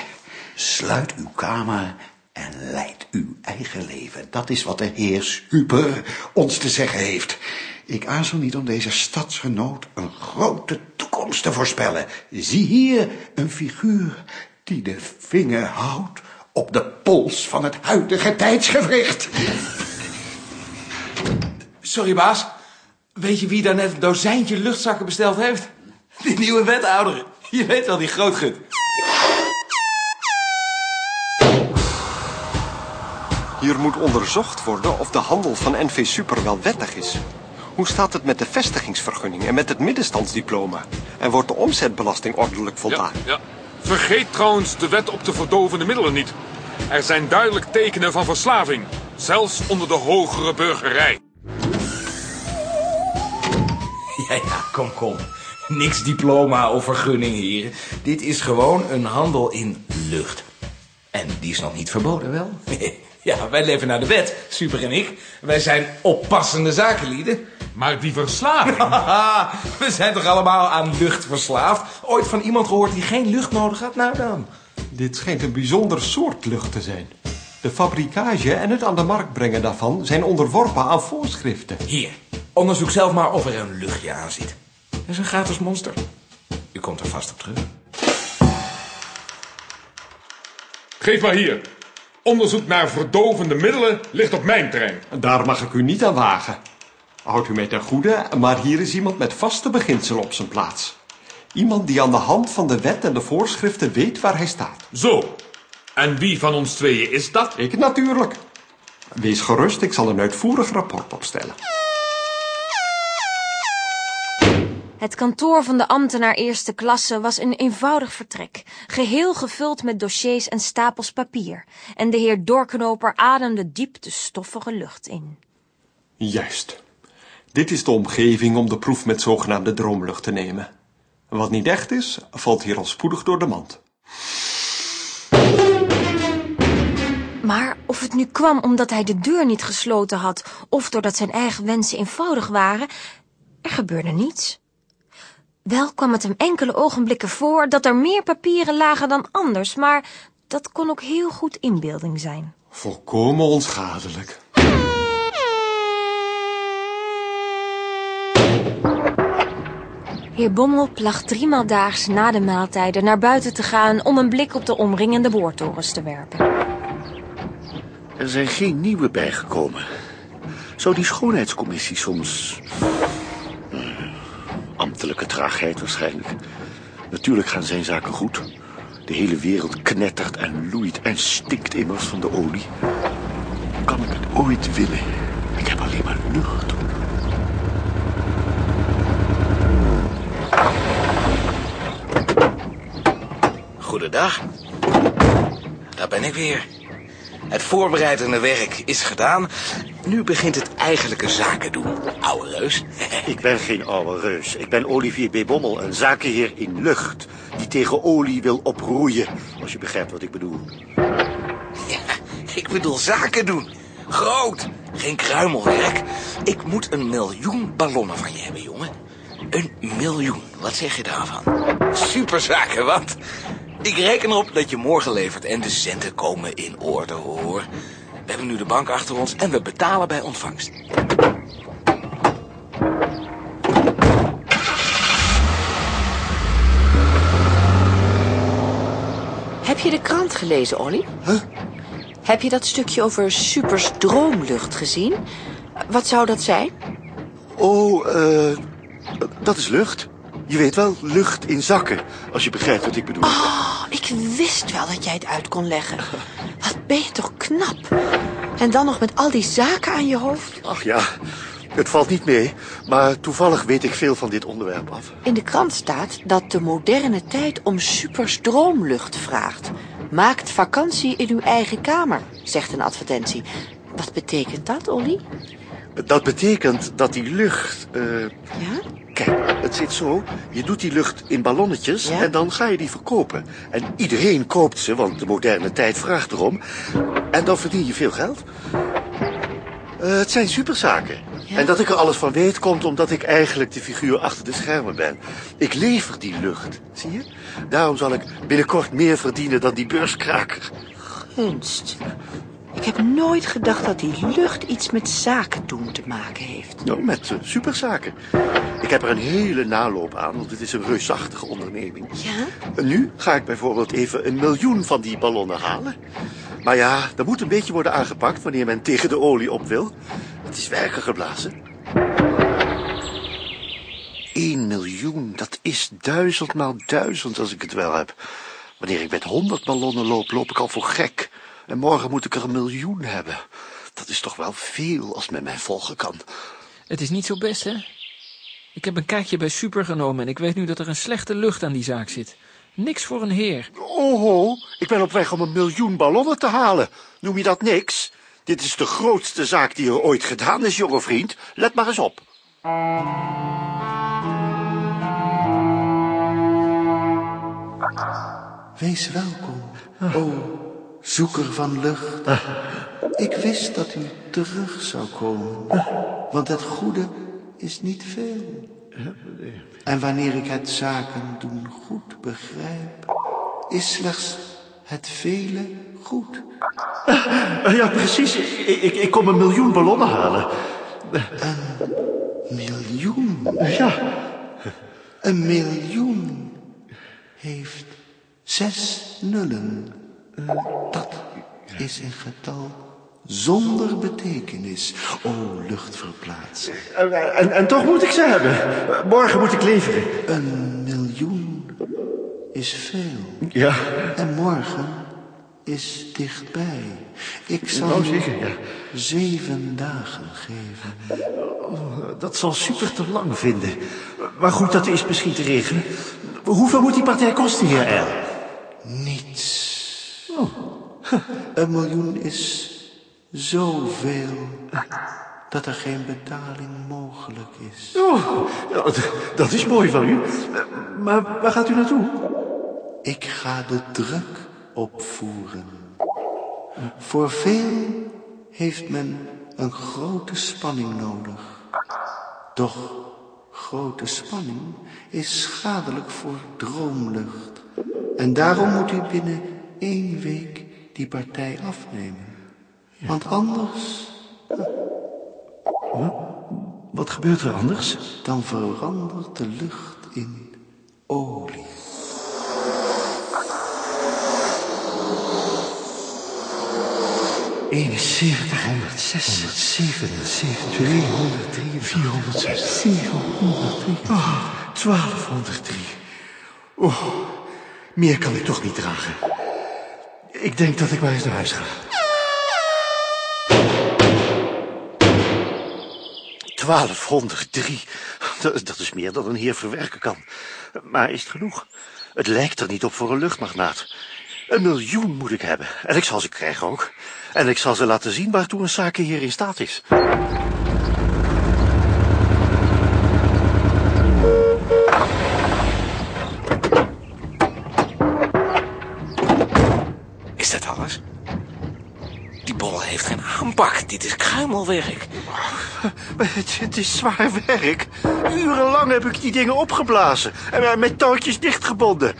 Sluit uw kamer en leid uw eigen leven. Dat is wat de heer Super ons te zeggen heeft. Ik aarzel niet om deze stadsgenoot een grote toekomst te voorspellen. Zie hier een figuur die de vinger houdt op de pols van het huidige tijdsgewricht. Sorry, baas. Weet je wie daar net een dozijntje luchtzakken besteld heeft? Die nieuwe wethouder. Je weet wel, die grootgut. Hier moet onderzocht worden of de handel van NV Super wel wettig is. Hoe staat het met de vestigingsvergunning en met het middenstandsdiploma? En wordt de omzetbelasting ordelijk voldaan? Ja. Vergeet trouwens de wet op de verdovende middelen niet. Er zijn duidelijk tekenen van verslaving, zelfs onder de hogere burgerij. Ja, ja, kom, kom. Niks diploma of vergunning hier. Dit is gewoon een handel in lucht. En die is nog niet verboden, wel? Ja, wij leven naar de wet, Super en ik. Wij zijn oppassende zakenlieden. Maar die verslaving... We zijn toch allemaal aan lucht verslaafd? Ooit van iemand gehoord die geen lucht nodig had? Nou dan. Dit schijnt een bijzonder soort lucht te zijn. De fabrikage en het aan de markt brengen daarvan zijn onderworpen aan voorschriften. Hier, onderzoek zelf maar of er een luchtje aan zit. Dat is een gratis monster. U komt er vast op terug. Geef maar hier. Onderzoek naar verdovende middelen ligt op mijn terrein. Daar mag ik u niet aan wagen. Houdt u mij ten goede, maar hier is iemand met vaste beginselen op zijn plaats. Iemand die aan de hand van de wet en de voorschriften weet waar hij staat. Zo. En wie van ons tweeën is dat? Ik natuurlijk. Wees gerust, ik zal een uitvoerig rapport opstellen. Het kantoor van de ambtenaar eerste klasse was een eenvoudig vertrek, geheel gevuld met dossiers en stapels papier, en de heer Doorknoper ademde diep de stoffige lucht in. Juist. Dit is de omgeving om de proef met zogenaamde droomlucht te nemen. Wat niet echt is, valt hier al spoedig door de mand. Maar of het nu kwam omdat hij de deur niet gesloten had, of doordat zijn eigen wensen eenvoudig waren, er gebeurde niets. Wel kwam het hem enkele ogenblikken voor dat er meer papieren lagen dan anders, maar dat kon ook heel goed inbeelding zijn. Volkomen onschadelijk. Heer Bommel placht driemaal daags na de maaltijden naar buiten te gaan om een blik op de omringende boortorens te werpen. Er zijn geen nieuwe bijgekomen. Zou die schoonheidscommissie soms... ambtelijke traagheid waarschijnlijk. Natuurlijk gaan zijn zaken goed. De hele wereld knettert en loeit en stinkt immers van de olie. Kan ik het ooit willen? Ik heb alleen maar lucht. Goedendag. Daar ben ik weer. Het voorbereidende werk is gedaan. Nu begint het eigenlijke zaken doen, ouwe reus. Ik ben geen oude reus. Ik ben Olivier B. Bommel, een zakenheer in lucht... die tegen olie wil oproeien, als je begrijpt wat ik bedoel. Ik bedoel zaken doen. Groot. Geen kruimelwerk. Ik moet een miljoen ballonnen van je hebben, jongen. Een miljoen. Wat zeg je daarvan? Superzaken, wat? Ik reken erop dat je morgen levert en de centen komen in orde, hoor. We hebben nu de bank achter ons en we betalen bij ontvangst. Heb je de krant gelezen, Olly? Heb je dat stukje over Supers droomlucht gezien? Wat zou dat zijn? Oh, eh, dat is lucht. Je weet wel, lucht in zakken, als je begrijpt wat ik bedoel. Oh, ik wist wel dat jij het uit kon leggen. Wat ben je toch knap. En dan nog met al die zaken aan je hoofd. Ach ja, het valt niet mee, maar toevallig weet ik veel van dit onderwerp af. In de krant staat dat de moderne tijd om Supers droomlucht vraagt. Maakt vakantie in uw eigen kamer, zegt een advertentie. Wat betekent dat, Olly? Dat betekent dat die lucht... eh, Ja? Kijk, het zit zo. Je doet die lucht in ballonnetjes Ja? en dan ga je die verkopen. En iedereen koopt ze, want de moderne tijd vraagt erom. En dan verdien je veel geld. Eh, het zijn superzaken. En dat ik er alles van weet, komt omdat ik eigenlijk de figuur achter de schermen ben. Ik lever die lucht, zie je? Daarom zal ik binnenkort meer verdienen dan die beurskraker. Gunst. Ik heb nooit gedacht dat die lucht iets met zaken doen te maken heeft. Nou, met eh, superzaken. Ik heb er een hele naloop aan, want het is een reusachtige onderneming. Ja? En nu ga ik bijvoorbeeld even een miljoen van die ballonnen halen. Maar ja, dat moet een beetje worden aangepakt wanneer men tegen de olie op wil. Het is werken geblazen. 1 miljoen, dat is duizend maal duizend als ik het wel heb. Wanneer ik met honderd ballonnen loop, loop ik al voor gek. En morgen moet ik er een miljoen hebben. Dat is toch wel veel als men mij volgen kan. Het is niet zo best, hè? Ik heb een kijkje bij Super genomen en ik weet nu dat er een slechte lucht aan die zaak zit. Niks voor een heer. Oh, ik ben op weg om een miljoen ballonnen te halen. Noem je dat niks? Dit is de grootste zaak die er ooit gedaan is, jonge vriend. Let maar eens op. Wees welkom, o zoeker van lucht. Ik wist dat u terug zou komen, want het goede is niet veel. En wanneer ik het zaken doen goed begrijp, is slechts het vele goed. Ja, precies. Ik, ik, ik kom een miljoen ballonnen halen. Een miljoen? Ja. Een miljoen heeft zes nullen. Dat is een getal zonder betekenis. O, luchtverplaatsing. En, en, en toch moet ik ze hebben. Morgen moet ik leveren. Een miljoen is veel. Ja. En morgen is dichtbij. Ik zal Nou, zeker, ja. zeven dagen geven. Oh, dat zal super te lang vinden. Maar goed, dat is misschien te regelen. Hoeveel moet die partij kosten, heer? Niets. Een miljoen is zoveel dat er geen betaling mogelijk is. Oh, dat is mooi van u. Maar waar gaat u naartoe? Ik ga de druk opvoeren. Voor veel heeft men een grote spanning nodig. Doch grote spanning is schadelijk voor droomlucht. En daarom moet u binnen één week die partij afnemen. Want anders... Wat gebeurt er anders? Dan verandert de lucht in olie. Eenenzeventig, honderdzevenenzeventig, tweehonderddrie, vierhonderdzes, vierhonderddrie, oh, twaalfhonderddrie. Oh, meer kan ik toch niet dragen. Ik denk dat ik maar eens naar huis ga. Twaalfhonderddrie. Dat, dat is meer dan een heer verwerken kan. Maar is het genoeg? Het lijkt er niet op voor een luchtmagnaat. Een miljoen moet ik hebben. En ik zal ze krijgen ook. En ik zal ze laten zien waartoe een zakenheer in staat. Is aanpak. Dit is kruimelwerk. Het, het is zwaar werk. Urenlang heb ik die dingen opgeblazen en met touwtjes dichtgebonden.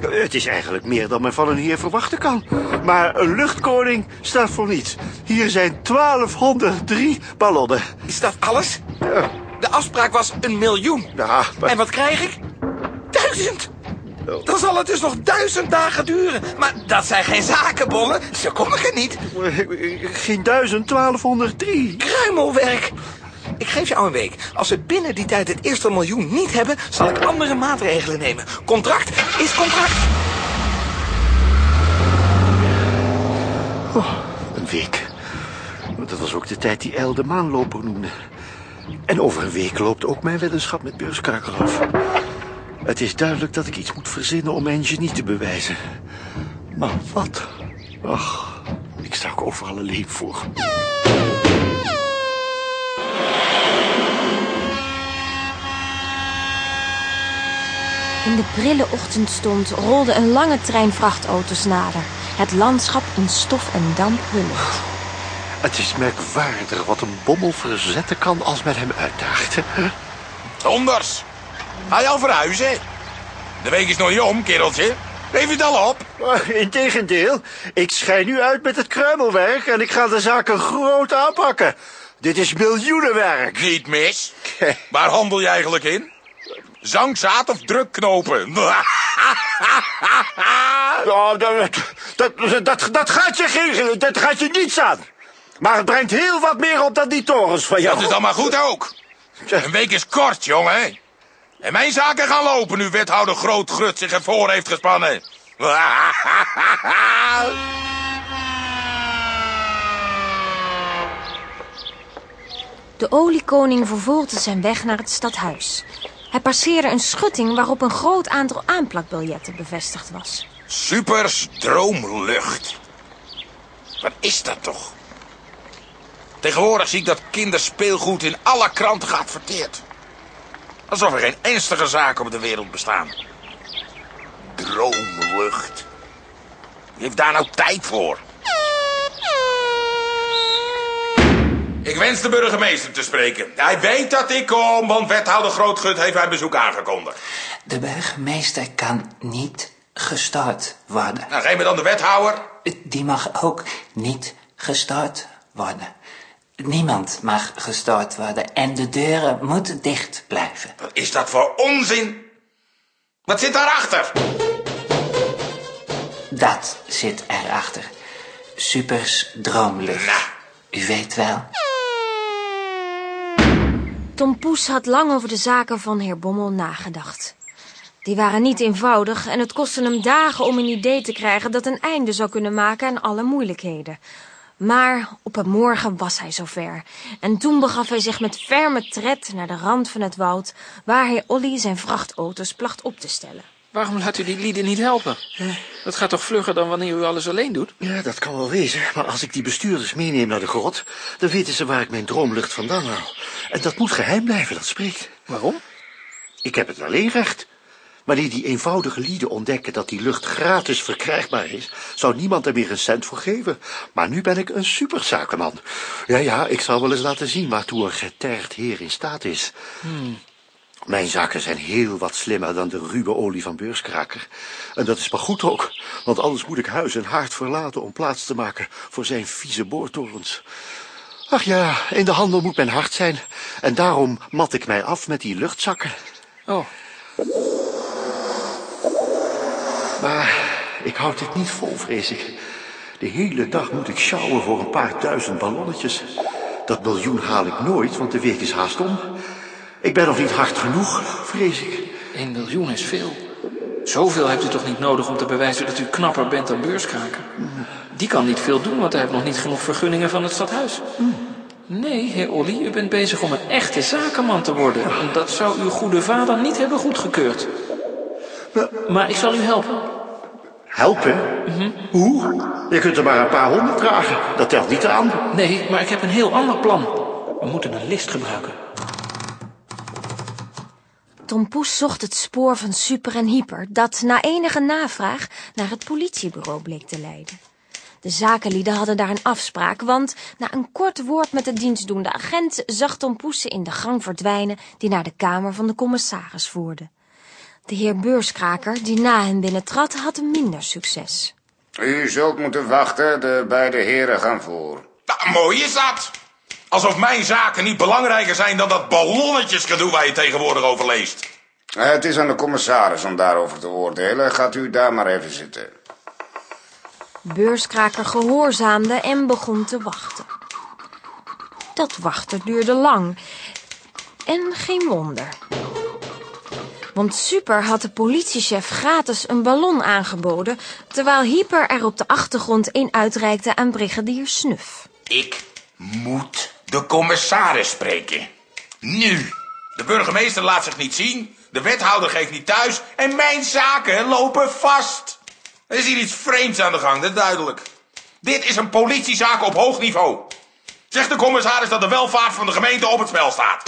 Het is eigenlijk meer dan men van een heer verwachten kan. Maar een luchtkoning staat voor niets. Hier zijn 1203 ballonnen. Is dat alles? De afspraak was een miljoen. Ja, maar... En wat krijg ik? Duizend! Dan zal het dus nog duizend dagen duren. Maar dat zijn geen zakenbollen. Zo kom ik er niet. Geen duizend, 1203. Kruimelwerk. Ik geef jou een week. Als we binnen die tijd het eerste miljoen niet hebben... zal ik andere maatregelen nemen. Contract is contract. Oh, een week. Dat was ook de tijd die El de maanloper noemde. En over een week loopt ook mijn weddenschap met beurskraker af. Het is duidelijk dat ik iets moet verzinnen om mijn genie te bewijzen. Maar wat? Ach, ik sta ook overal alleen voor. In de prille ochtendstond rolde een lange trein vrachtauto's nader. Het landschap in stof en damp hullend. Het is merkwaardig wat een bommel verzetten kan als men hem uitdaagt. Donders. Ga je al verhuizen? De week is nog niet om, kereltje. Geef je het al op? Integendeel, ik schijn nu uit met het kruimelwerk en ik ga de zaken groot aanpakken. Dit is miljoenenwerk. Niet mis. Waar handel je eigenlijk in? Zangzaad of drukknopen? Oh, dat, dat, dat, dat gaat je geen, dat gaat je niets aan. Maar het brengt heel wat meer op dan die torens van jou. Dat is dan maar goed ook. Een week is kort, jongen. En mijn zaken gaan lopen nu wethouder Groot Grut zich ervoor heeft gespannen. De oliekoning vervolgde zijn weg naar het stadhuis. Hij passeerde een schutting waarop een groot aantal aanplakbiljetten bevestigd was. Supers droomlucht. Wat is dat toch? Tegenwoordig zie ik dat kinderspeelgoed in alle kranten geadverteerd. Alsof er geen ernstige zaken op de wereld bestaan. Droomlucht. Wie heeft daar nou tijd voor? Ik wens de burgemeester te spreken. Hij weet dat ik kom, want wethouder Grootgut heeft mijn bezoek aangekondigd. De burgemeester kan niet gestart worden. Nou, geef me dan de wethouder. Die mag ook niet gestart worden. Niemand mag gestart worden en de deuren moeten dicht blijven. Wat is dat voor onzin? Wat zit daarachter? Dat zit erachter. Supers droomlucht. U weet wel. Tom Poes had lang over de zaken van heer Bommel nagedacht. Die waren niet eenvoudig en het kostte hem dagen om een idee te krijgen dat een einde zou kunnen maken aan alle moeilijkheden. Maar op een morgen was hij zover. En toen begaf hij zich met ferme tred naar de rand van het woud, waar hij Olly zijn vrachtauto's placht op te stellen. Waarom laat u die lieden niet helpen? Dat gaat toch vlugger dan wanneer u alles alleen doet? Ja, dat kan wel wezen. Maar als ik die bestuurders meeneem naar de grot... dan weten ze waar ik mijn droomlucht vandaan haal. En dat moet geheim blijven, dat spreekt. Waarom? Ik heb het alleen recht. Wanneer die eenvoudige lieden ontdekken dat die lucht gratis verkrijgbaar is... zou niemand er meer een cent voor geven. Maar nu ben ik een superzakenman. Ja, ja, ik zal wel eens laten zien waartoe een getergd heer in staat is. Hmm. Mijn zaken zijn heel wat slimmer dan de ruwe olie van beurskraker. En dat is maar goed ook, want anders moet ik huis en haard verlaten om plaats te maken voor zijn vieze boortorens. Ach ja, in de handel moet men hard zijn. En daarom mat ik mij af met die luchtzakken. Oh. Maar ik houd dit niet vol, vrees ik. De hele dag moet ik sjouwen voor een paar duizend ballonnetjes. Dat miljoen haal ik nooit, want de week is haast om. Ik ben nog niet hard genoeg, vrees ik. Een miljoen is veel. Zoveel hebt u toch niet nodig om te bewijzen dat u knapper bent dan beurskraker? Die kan niet veel doen, want hij heeft nog niet genoeg vergunningen van het stadhuis. Nee, heer Olly, u bent bezig om een echte zakenman te worden. En dat zou uw goede vader niet hebben goedgekeurd. Maar ik zal u helpen. Helpen? Hoe? Je kunt er maar een paar honderd dragen. Dat telt niet aan. Nee, maar ik heb een heel ander plan. We moeten een list gebruiken. Tom Poes zocht het spoor van Super en Hyper, dat na enige navraag naar het politiebureau bleek te leiden. De zakenlieden hadden daar een afspraak, want na een kort woord met de dienstdoende agent zag Tom Poes ze in de gang verdwijnen die naar de kamer van de commissaris voerde. De heer Beurskraker, die na hen binnentrad, had minder succes. U zult moeten wachten, de beide heren gaan voor. Nou, mooi is dat. Alsof mijn zaken niet belangrijker zijn dan dat ballonnetjesgedoe waar je tegenwoordig over leest. Het is aan de commissaris om daarover te oordelen. Gaat u daar maar even zitten. Beurskraker gehoorzaamde en begon te wachten. Dat wachten duurde lang. En geen wonder. Want Super had de politiechef gratis een ballon aangeboden... terwijl Hyper er op de achtergrond een uitreikte aan brigadier Snuf. Ik moet de commissaris spreken. Nu. De burgemeester laat zich niet zien. De wethouder geeft niet thuis. En mijn zaken lopen vast. Er is hier iets vreemds aan de gang, dat is duidelijk. Dit is een politiezaak op hoog niveau. Zegt de commissaris dat de welvaart van de gemeente op het spel staat.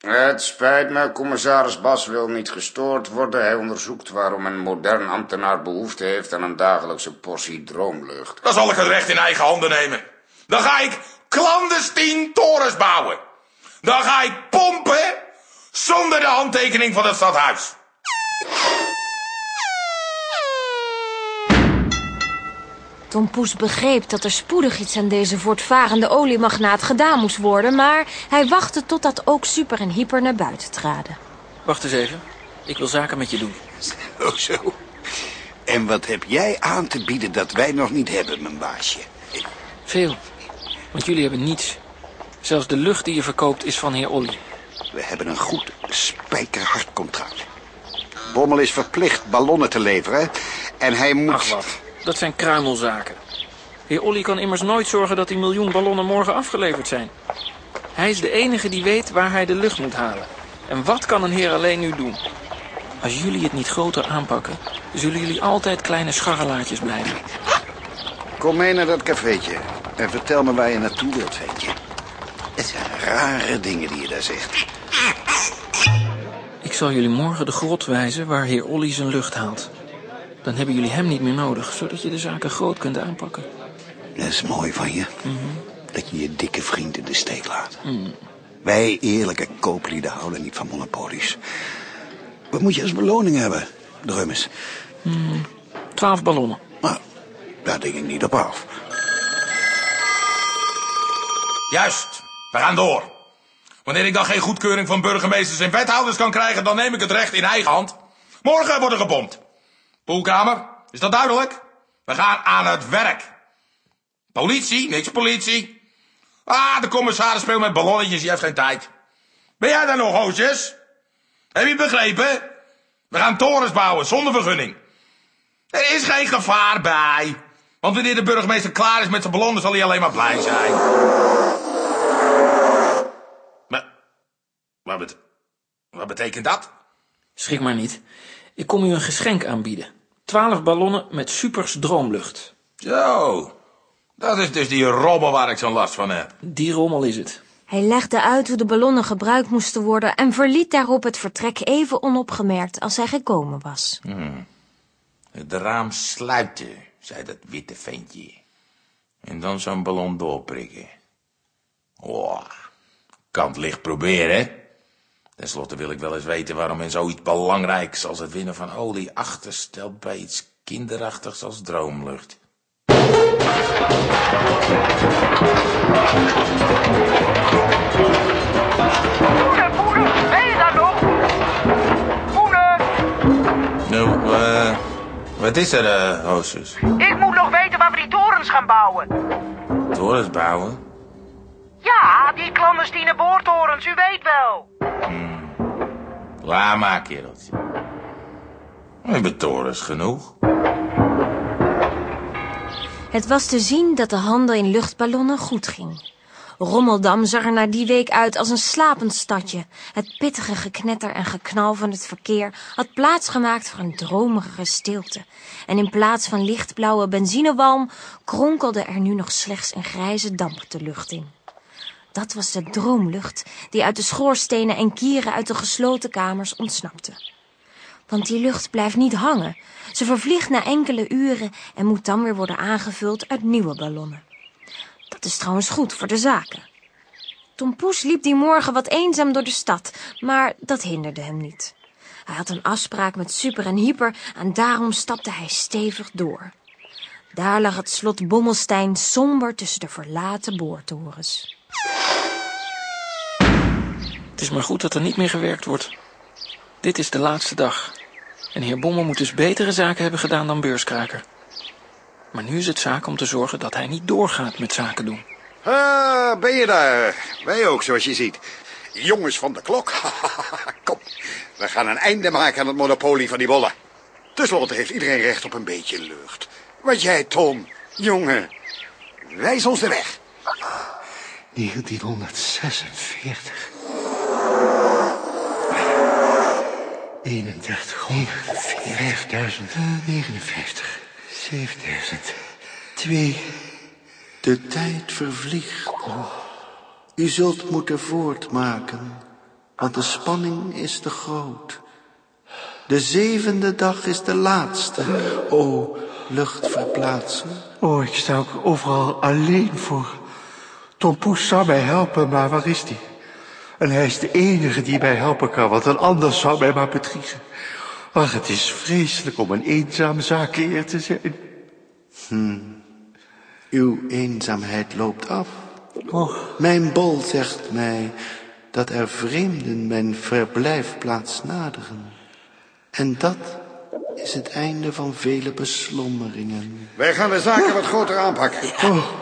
Het spijt me, commissaris Bas wil niet gestoord worden. Hij onderzoekt waarom een modern ambtenaar behoefte heeft aan een dagelijkse portie droomlucht. Dan zal ik het recht in eigen handen nemen. Dan ga ik clandestien torens bouwen. Dan ga ik pompen zonder de handtekening van het stadhuis. Tom Poes begreep dat er spoedig iets aan deze voortvarende oliemagnaat gedaan moest worden... maar hij wachtte totdat ook Super en Hyper naar buiten traden. Wacht eens even. Ik wil zaken met je doen. Oh, zo. En wat heb jij aan te bieden dat wij nog niet hebben, mijn baasje? Veel. Want jullie hebben niets. Zelfs de lucht die je verkoopt is van heer Olly. We hebben een goed spijkerhard contract. Bommel is verplicht ballonnen te leveren. En hij moet... Ach wat, dat zijn kruimelzaken. Heer Olly kan immers nooit zorgen dat die miljoen ballonnen morgen afgeleverd zijn. Hij is de enige die weet waar hij de lucht moet halen. En wat kan een heer alleen nu doen? Als jullie het niet groter aanpakken, zullen jullie altijd kleine scharrelaartjes blijven. Kom mee naar dat cafeetje. En vertel me waar je naartoe wilt, ventje. Het zijn rare dingen die je daar zegt. Ik zal jullie morgen de grot wijzen waar heer Olly zijn lucht haalt. Dan hebben jullie hem niet meer nodig, zodat je de zaken groot kunt aanpakken. Dat is mooi van je. Dat je je dikke vriend in de steek laat. Mm. Wij eerlijke kooplieden houden niet van monopolies. Wat moet je als beloning hebben, Drummes? Hmm, twaalf ballonnen. Nou, daar denk ik niet op af. Juist, we gaan door. Wanneer ik dan geen goedkeuring van burgemeesters en wethouders kan krijgen, dan neem ik het recht in eigen hand. Morgen wordt er gebomd. Poelkamer, is dat duidelijk? We gaan aan het werk. Politie, niks politie. Ah, de commissaris speelt met ballonnetjes, die heeft geen tijd. Ben jij daar nog, hoosjes? Heb je begrepen? We gaan torens bouwen, zonder vergunning. Er is geen gevaar bij. Want wanneer de burgemeester klaar is met zijn ballonnen, zal hij alleen maar blij zijn. Maar, wat, bet wat betekent dat? Schrik maar niet. Ik kom u een geschenk aanbieden. Twaalf ballonnen met supers droomlucht. Zo, dat is dus die rommel waar ik zo'n last van heb. Die rommel is het. Hij legde uit hoe de ballonnen gebruikt moesten worden en verliet daarop het vertrek even onopgemerkt als hij gekomen was. Hmm. Het raam sluiten, zei dat witte ventje. En dan zo'n ballon doorprikken. Oh, kan het licht proberen. Ten slotte wil ik wel eens weten waarom men zoiets belangrijks als het winnen van olie achterstelt bij iets kinderachtigs als droomlucht. Moeder, moeder, ben je daar nog? Moeder, Nou, eh, wat is er, eh, hoosjes? ik moet nog weten waar we die torens gaan bouwen. Torens bouwen? Ja, die clandestine boortorens, u weet wel. Laat maar, kereltje. We hebben torens genoeg. Het was te zien dat de handel in luchtballonnen goed ging. Rommeldam zag er na die week uit als een slapend stadje. Het pittige geknetter en geknal van het verkeer had plaatsgemaakt voor een dromerige stilte. En in plaats van lichtblauwe benzinewalm kronkelde er nu nog slechts een grijze damp de lucht in. Dat was de droomlucht die uit de schoorstenen en kieren uit de gesloten kamers ontsnapte. Want die lucht blijft niet hangen. Ze vervliegt na enkele uren en moet dan weer worden aangevuld uit nieuwe ballonnen. Dat is trouwens goed voor de zaken. Tom Poes liep die morgen wat eenzaam door de stad, maar dat hinderde hem niet. Hij had een afspraak met Super en Hyper en daarom stapte hij stevig door. Daar lag het slot Bommelstein somber tussen de verlaten boortorens. Het is maar goed dat er niet meer gewerkt wordt. Dit is de laatste dag. En heer Bommel moet dus betere zaken hebben gedaan dan beurskraker. Maar nu is het zaak om te zorgen dat hij niet doorgaat met zaken doen. Ah, ben je daar? Wij ook, zoals je ziet. Jongens van de klok. Kom, we gaan een einde maken aan het monopolie van die bollen. Ten slotte heeft iedereen recht op een beetje lucht. Wat jij, Tom, jongen, wijs ons de weg. 1946. 3100. 5000. 59. 7000. 2. De tijd vervliegt. U zult moeten voortmaken, want de spanning is te groot. De zevende dag is de laatste. O, lucht verplaatsen. Oh, ik sta ook overal alleen voor. Tom Poes zou mij helpen, maar waar is die? En hij is de enige die mij helpen kan, want een ander zou mij maar bedriegen. Ach, het is vreselijk om een eenzaam zakenheer te zijn. Hm. Uw eenzaamheid loopt af. Mijn bol zegt mij dat er vreemden mijn verblijfplaats naderen. En dat is het einde van vele beslommeringen. Wij gaan de zaken wat groter aanpakken.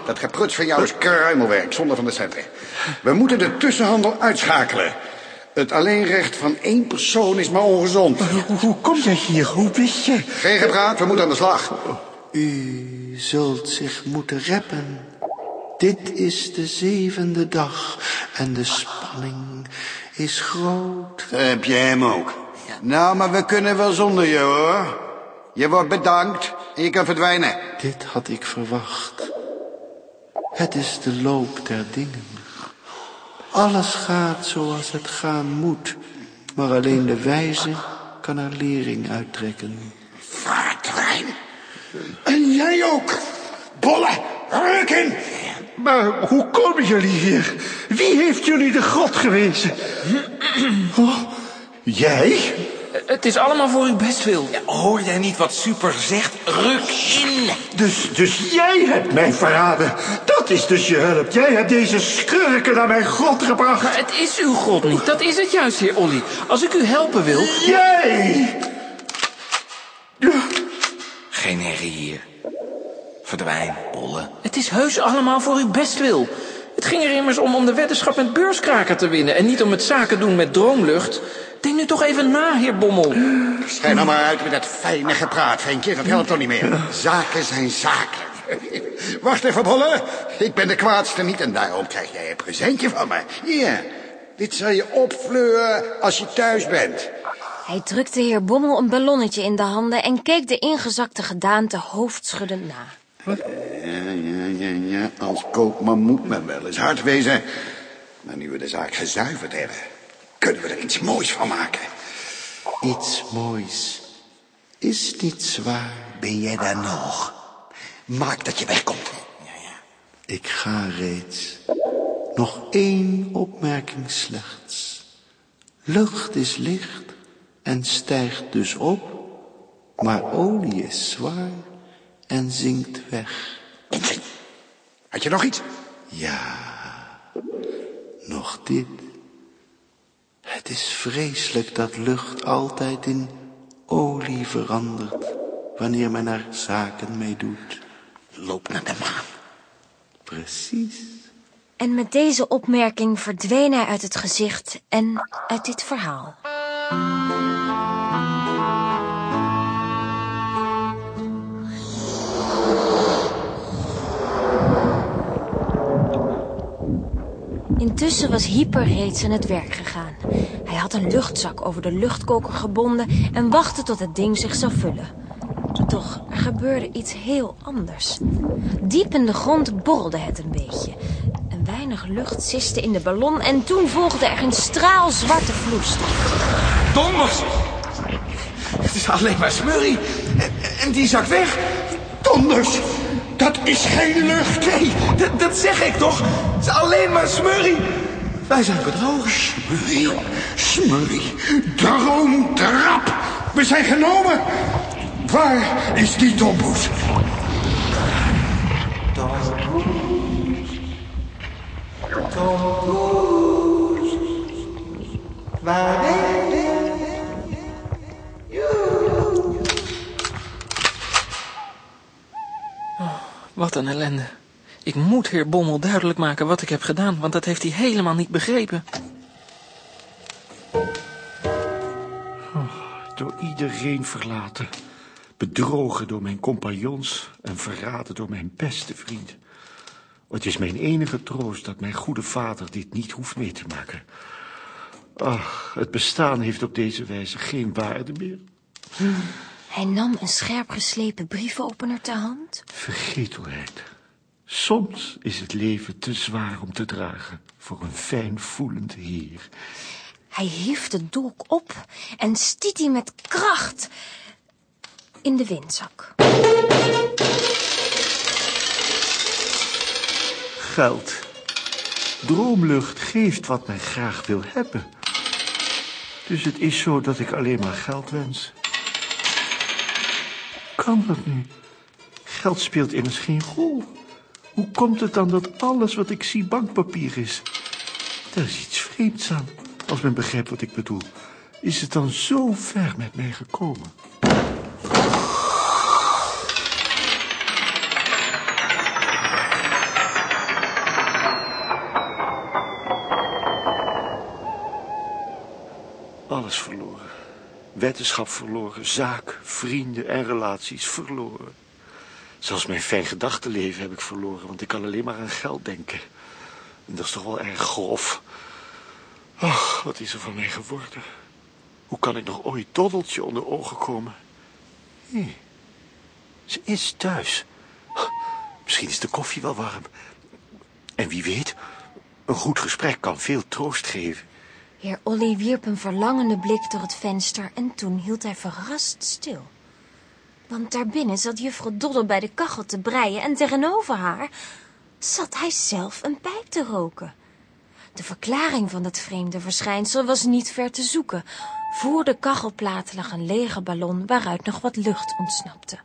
Dat gepruts van jou is kruimelwerk, zonder van de centen. We moeten de tussenhandel uitschakelen. Het alleenrecht van één persoon is maar ongezond. Hoe, hoe kom jij hier? Hoe wist je? Geen gepraat, we moeten aan de slag. U zult zich moeten reppen. Dit is de zevende dag en de spanning is groot. Heb je hem ook? Nou, maar we kunnen wel zonder je, hoor. Je wordt bedankt en je kan verdwijnen. Dit had ik verwacht. Het is de loop der dingen. Alles gaat zoals het gaan moet, maar alleen de wijze kan er lering uittrekken. Vaartrein. En jij ook. Bolle, ruk in. Maar hoe komen jullie hier? Wie heeft jullie de grot gewezen? Oh, jij? Het is allemaal voor uw bestwil. Hoor jij niet wat Super zegt? Ruk in! Dus, dus jij hebt mij verraden. Dat is dus je hulp. Jij hebt deze schurken naar mijn god gebracht. Maar het is uw god niet. Dat is het juist, heer Olly. Als ik u helpen wil... Jij! Geen herrie hier. Verdwijn, Olle. Het is heus allemaal voor uw bestwil. Het ging er immers om om de weddenschap met beurskraker te winnen... en niet om het zaken doen met droomlucht. Denk nu toch even na, heer Bommel. Schijn nou maar uit met dat fijne gepraat, Venkje. Dat helpt toch niet meer. Zaken zijn zaken. Wacht even, Bolle. Ik ben de kwaadste niet en daarom krijg jij een presentje van me. Hier, dit zal je opfleuren als je thuis bent. Hij drukte heer Bommel een ballonnetje in de handen en keek de ingezakte gedaante hoofdschuddend na. Ja, ja, ja, ja. Als koopman moet men wel eens hard wezen. Maar nu we de zaak gezuiverd hebben, kunnen we er iets moois van maken. Iets moois. Is niet zwaar. Ben jij daar nog? Maak dat je wegkomt. Ik ga reeds. Nog één opmerking slechts. Lucht is licht en stijgt dus op, maar olie is zwaar en zinkt weg. Had je nog iets? Ja, nog dit. Het is vreselijk dat lucht altijd in olie verandert, wanneer men er zaken mee doet. Loop naar de maan. Precies. En met deze opmerking verdween hij uit het gezicht en uit dit verhaal. Intussen was Hyper reeds aan het werk gegaan. Hij had een luchtzak over de luchtkoker gebonden en wachtte tot het ding zich zou vullen. Toch, er gebeurde iets heel anders. Diep in de grond borrelde het een beetje. Een weinig lucht siste in de ballon en toen volgde er een straal zwarte vloeistof. Donders! Het is alleen maar smurrie. En, en die zak weg. Donders! Dat is geen lucht. Nee, dat, dat zeg ik toch? Het is alleen maar smurrie. Wij zijn bedrogen. Smurrie, smurrie, droomtrap. We zijn genomen. Waar is die tomboes? Waar ben je? Wat een ellende. Ik moet heer Bommel duidelijk maken wat ik heb gedaan, want dat heeft hij helemaal niet begrepen. Door iedereen verlaten. Bedrogen door mijn compagnons en verraden door mijn beste vriend. Het is mijn enige troost dat mijn goede vader dit niet hoeft mee te maken. Ach, het bestaan heeft op deze wijze geen waarde meer. Hij nam een scherp geslepen brievenopener ter hand. Vergetelheid. Soms is het leven te zwaar om te dragen voor een fijnvoelend heer. Hij hief de dolk op en stiet die met kracht in de windzak. Geld. Droomlucht geeft wat men graag wil hebben. Dus het is zo dat ik alleen maar geld wens. Kan dat nu? Geld speelt immers geen rol. Hoe komt het dan dat alles wat ik zie bankpapier is? Daar is iets vreemds aan, als men begrijpt wat ik bedoel. Is het dan zo ver met mij gekomen? Alles verloren. Wetenschap verloren, zaak, vrienden en relaties verloren. Zelfs mijn fijn gedachtenleven heb ik verloren, want ik kan alleen maar aan geld denken. En dat is toch wel erg grof. Ach, wat is er van mij geworden? Hoe kan ik nog ooit doddeltje onder ogen komen? Hé, ze is thuis. Misschien is de koffie wel warm. En wie weet, een goed gesprek kan veel troost geven. Heer Olly wierp een verlangende blik door het venster en toen hield hij verrast stil. Want daarbinnen zat juffrouw Dodder bij de kachel te breien en tegenover haar zat hij zelf een pijp te roken. De verklaring van dat vreemde verschijnsel was niet ver te zoeken. Voor de kachelplaat lag een lege ballon waaruit nog wat lucht ontsnapte.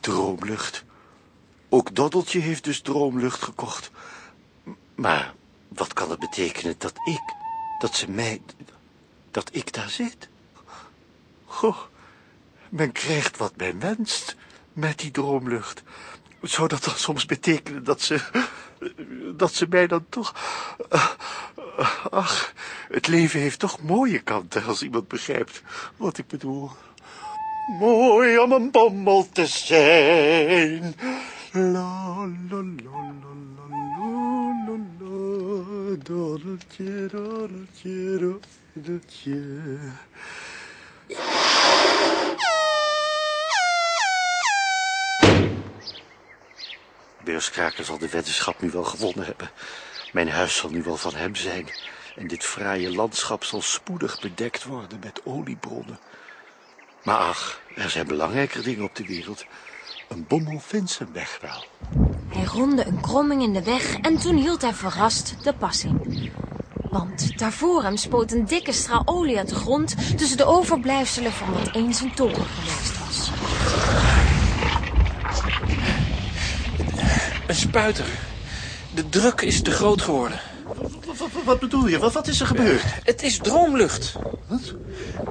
Droomlucht. Ook Doddeltje heeft dus droomlucht gekocht. Maar wat kan het betekenen dat ik, dat ze mij, dat ik daar zit? Goh, men krijgt wat men wenst met die droomlucht. Zou dat dan soms betekenen dat ze, dat ze mij dan toch... Ach, het leven heeft toch mooie kanten als iemand begrijpt wat ik bedoel. Mooi om een bommel te zijn. La, la, la, la, la, doddeltje, doddeltje. Beurskraker zal de weddenschap nu wel gewonnen hebben. Mijn huis zal nu wel van hem zijn. En dit fraaie landschap zal spoedig bedekt worden met oliebronnen. Maar ach, er zijn belangrijker dingen op de wereld. Een bommel vindt zijn weg wel. Hij ronde een kromming in de weg en toen hield hij verrast de pas in. Want daarvoor hem spoot een dikke straal olie uit de grond tussen de overblijfselen van wat eens een toren geweest was. Een spuiter. De druk is te groot geworden. Wat, wat bedoel je? Wat, wat is er gebeurd? Het is droomlucht. Wat?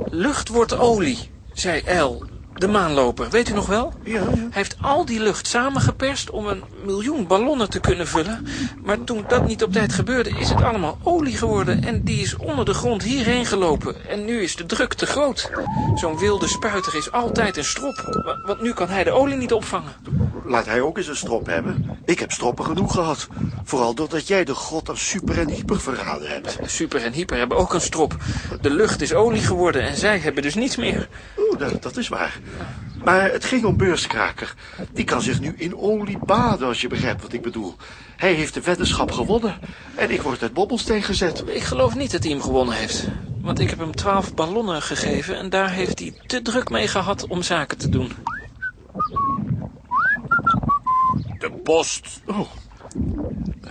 Lucht wordt olie, zei El, de maanloper. Weet u nog wel? Ja, ja. Hij heeft al die lucht samengeperst om een miljoen ballonnen te kunnen vullen. Maar toen dat niet op tijd gebeurde, is het allemaal olie geworden. En die is onder de grond hierheen gelopen. En nu is de druk te groot. Zo'n wilde spuiter is altijd een strop. wa- Want nu kan hij de olie niet opvangen. Laat hij ook eens een strop hebben. Ik heb stroppen genoeg gehad. Vooral doordat jij de god aan super en hyper verraden hebt. Super en hyper hebben ook een strop. De lucht is olie geworden en zij hebben dus niets meer. Oeh, dat, dat is waar. Maar het ging om beurskraker. Die kan zich nu in olie baden, als je begrijpt wat ik bedoel. Hij heeft de weddenschap gewonnen. En ik word uit Bobbelsteen gezet. Ik geloof niet dat hij hem gewonnen heeft. Want ik heb hem twaalf ballonnen gegeven en daar heeft hij te druk mee gehad om zaken te doen. De post. Oh.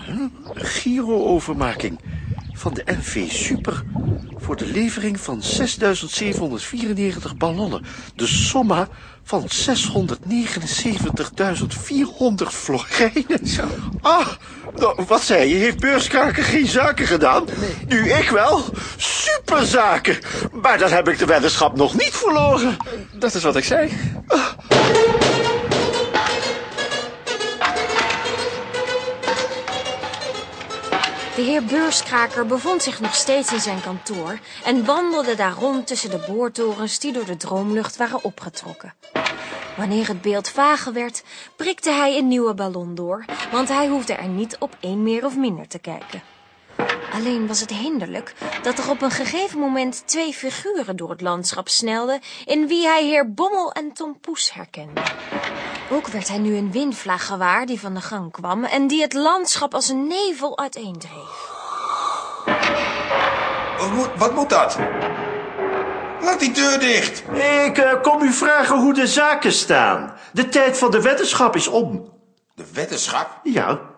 Huh? Giro-overmaking van de NV Super voor de levering van 6.794 ballonnen. De somma van 679.400 florijnen. Zo. Ah, nou, wat zei je? Heeft Beurskraker geen zaken gedaan? Nu ik wel. Superzaken. Maar dan heb ik de weddenschap nog niet verloren. Dat is wat ik zei. De heer Beurskraker bevond zich nog steeds in zijn kantoor en wandelde daar rond tussen de boortorens die door de droomlucht waren opgetrokken. Wanneer het beeld vager werd, prikte hij een nieuwe ballon door, want hij hoefde er niet op één meer of minder te kijken. Alleen was het hinderlijk dat er op een gegeven moment twee figuren door het landschap snelden in wie hij heer Bommel en Tom Poes herkende. Ook werd hij nu een windvlaag gewaar die van de gang kwam en die het landschap als een nevel uiteendreef. Wat moet, wat moet dat? Laat die deur dicht. Ik eh, kom u vragen hoe de zaken staan. De tijd van de weddenschap is om. De weddenschap? Ja,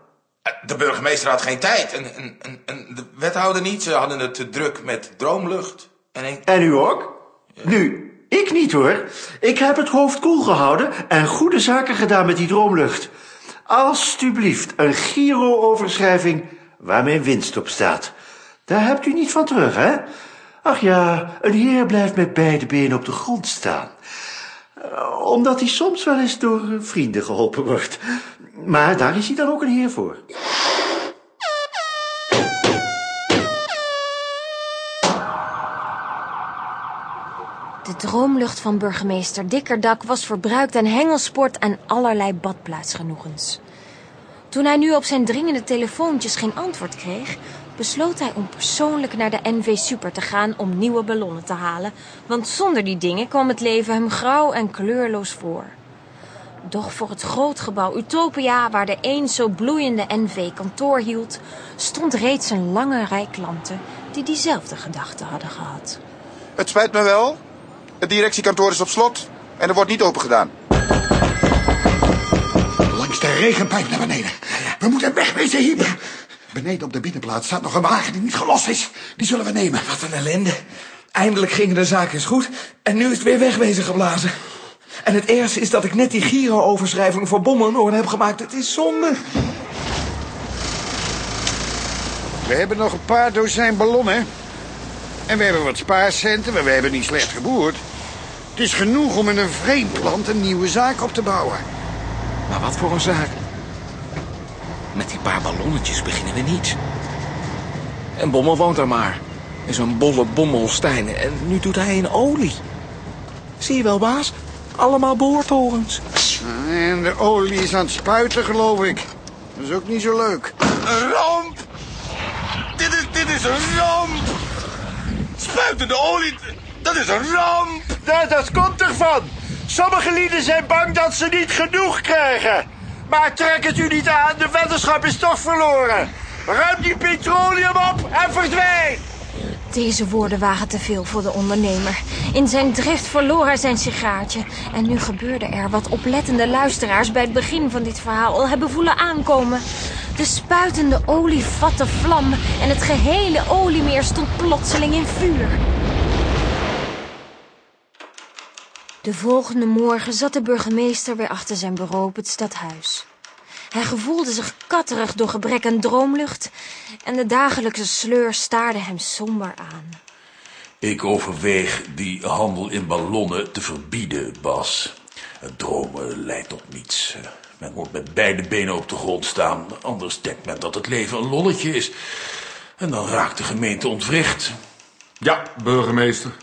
De burgemeester had geen tijd. En, en, en, en de wethouder niet. Ze hadden het te druk met droomlucht. En ik... en u ook? Nu, ik niet hoor. Ik heb het hoofd koel gehouden en goede zaken gedaan met die droomlucht. Alsjeblieft, een Giro-overschrijving waar mijn winst op staat. Daar hebt u niet van terug, hè? Ach ja, een heer blijft met beide benen op de grond staan. Eh, Omdat hij soms wel eens door eh, vrienden geholpen wordt. Maar daar is hij dan ook een heer voor. De droomlucht van burgemeester Dikkerdak was verbruikt aan hengelsport en allerlei badplaatsgenoegens. Toen hij nu op zijn dringende telefoontjes geen antwoord kreeg, besloot hij om persoonlijk naar de NV Super te gaan om nieuwe ballonnen te halen, want zonder die dingen kwam het leven hem grauw en kleurloos voor. Doch voor het grootgebouw Utopia, waar de eens zo bloeiende NV kantoor hield, stond reeds een lange rij klanten die diezelfde gedachten hadden gehad. Het spijt me wel. Het directiekantoor is op slot en er wordt niet opengedaan. Langs de regenpijp naar beneden. We moeten wegwezen, Hyper. Beneden op de binnenplaats staat nog een wagen die niet gelost is. Die zullen we nemen. Wat een ellende. Eindelijk gingen de zaken eens goed en nu is het weer wegwezen geblazen. En het ergste is dat ik net die Giro-overschrijving voor Bommel in orde heb gemaakt. Het is zonde. We hebben nog een paar dozijn ballonnen. En we hebben wat spaarcenten, maar we hebben niet slecht geboerd. Het is genoeg om in een vreemd land een nieuwe zaak op te bouwen. Maar wat voor een zaak? Met die paar ballonnetjes beginnen we niet. En Bommel woont er maar. In zo'n bolle bommelstein. En nu doet hij in olie. Zie je wel, baas? Allemaal boortorens. En de olie is aan het spuiten, geloof ik. Dat is ook niet zo leuk. Een ramp! Dit is, dit is een ramp! Spuitende olie, dat is een ramp! Dat, dat komt ervan. Sommige lieden zijn bang dat ze niet genoeg krijgen. Maar trek het u niet aan, de weddenschap is toch verloren. Ruim die petroleum op en verdwijn. Deze woorden waren te veel voor de ondernemer. In zijn drift verloor hij zijn sigaartje. En nu gebeurde er wat oplettende luisteraars bij het begin van dit verhaal al hebben voelen aankomen. De spuitende olie vatte vlam en het gehele oliemeer stond plotseling in vuur. De volgende morgen zat de burgemeester weer achter zijn bureau op het stadhuis. Hij gevoelde zich katterig door gebrek aan droomlucht en de dagelijkse sleur staarde hem somber aan. Ik overweeg die handel in ballonnen te verbieden, Bas. Het dromen leidt tot niets. Men moet met beide benen op de grond staan, anders denkt men dat het leven een lolletje is. En dan raakt de gemeente ontwricht. Ja, burgemeester.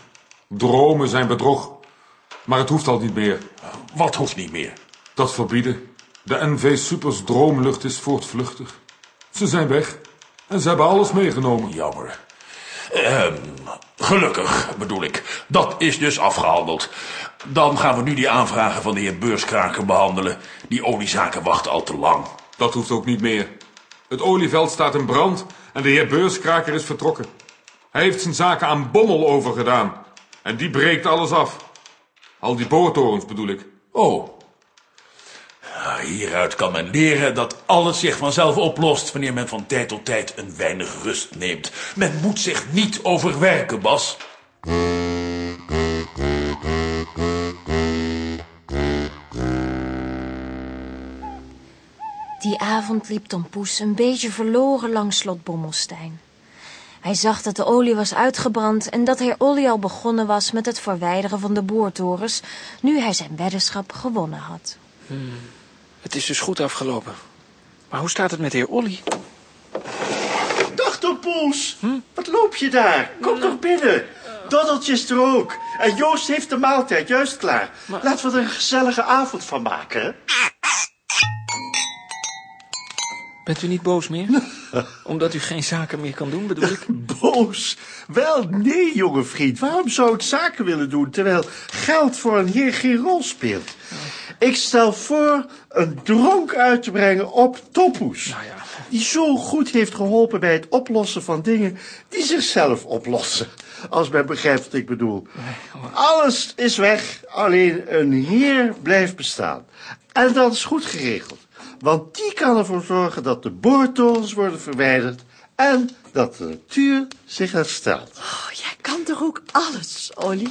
Dromen zijn bedrog. Maar het hoeft al niet meer. Wat hoeft niet meer? Dat verbieden. De NV Supers droomlucht is voortvluchtig. Ze zijn weg. En ze hebben alles meegenomen. Jammer. Ehm, gelukkig, bedoel ik. Dat is dus afgehandeld. Dan gaan we nu die aanvragen van de heer Beurskraker behandelen. Die oliezaken wachten al te lang. Dat hoeft ook niet meer. Het olieveld staat in brand en de heer Beurskraker is vertrokken. Hij heeft zijn zaken aan Bommel overgedaan. En die breekt alles af. Al die boortorens bedoel ik. Oh. Hieruit kan men leren dat alles zich vanzelf oplost wanneer men van tijd tot tijd een weinig rust neemt. Men moet zich niet overwerken, Bas. Die avond liep Tom Poes een beetje verloren langs slot Bommelstein. Hij zag dat de olie was uitgebrand en dat heer Olly al begonnen was met het verwijderen van de boortorens, nu hij zijn weddenschap gewonnen had. Hmm. Het is dus goed afgelopen. Maar hoe staat het met heer Olly? Dag, Tom Poes. Wat loop je daar? Kom toch binnen. Doddeltje is er ook. En Joost heeft de maaltijd juist klaar. Laten we er een gezellige avond van maken, hè? Bent u niet boos meer? Omdat u geen zaken meer kan doen, bedoel ik? Boos? Wel, nee, jonge vriend. Waarom zou ik zaken willen doen, terwijl geld voor een heer geen rol speelt? Ik stel voor een dronk uit te brengen op Toppoes. Die zo goed heeft geholpen bij het oplossen van dingen die zichzelf oplossen. Als men begrijpt wat ik bedoel. Alles is weg, alleen een heer blijft bestaan. En dat is goed geregeld. Want die kan ervoor zorgen dat de boortorens worden verwijderd en dat de natuur zich herstelt. Oh, jij kan toch ook alles, Olly?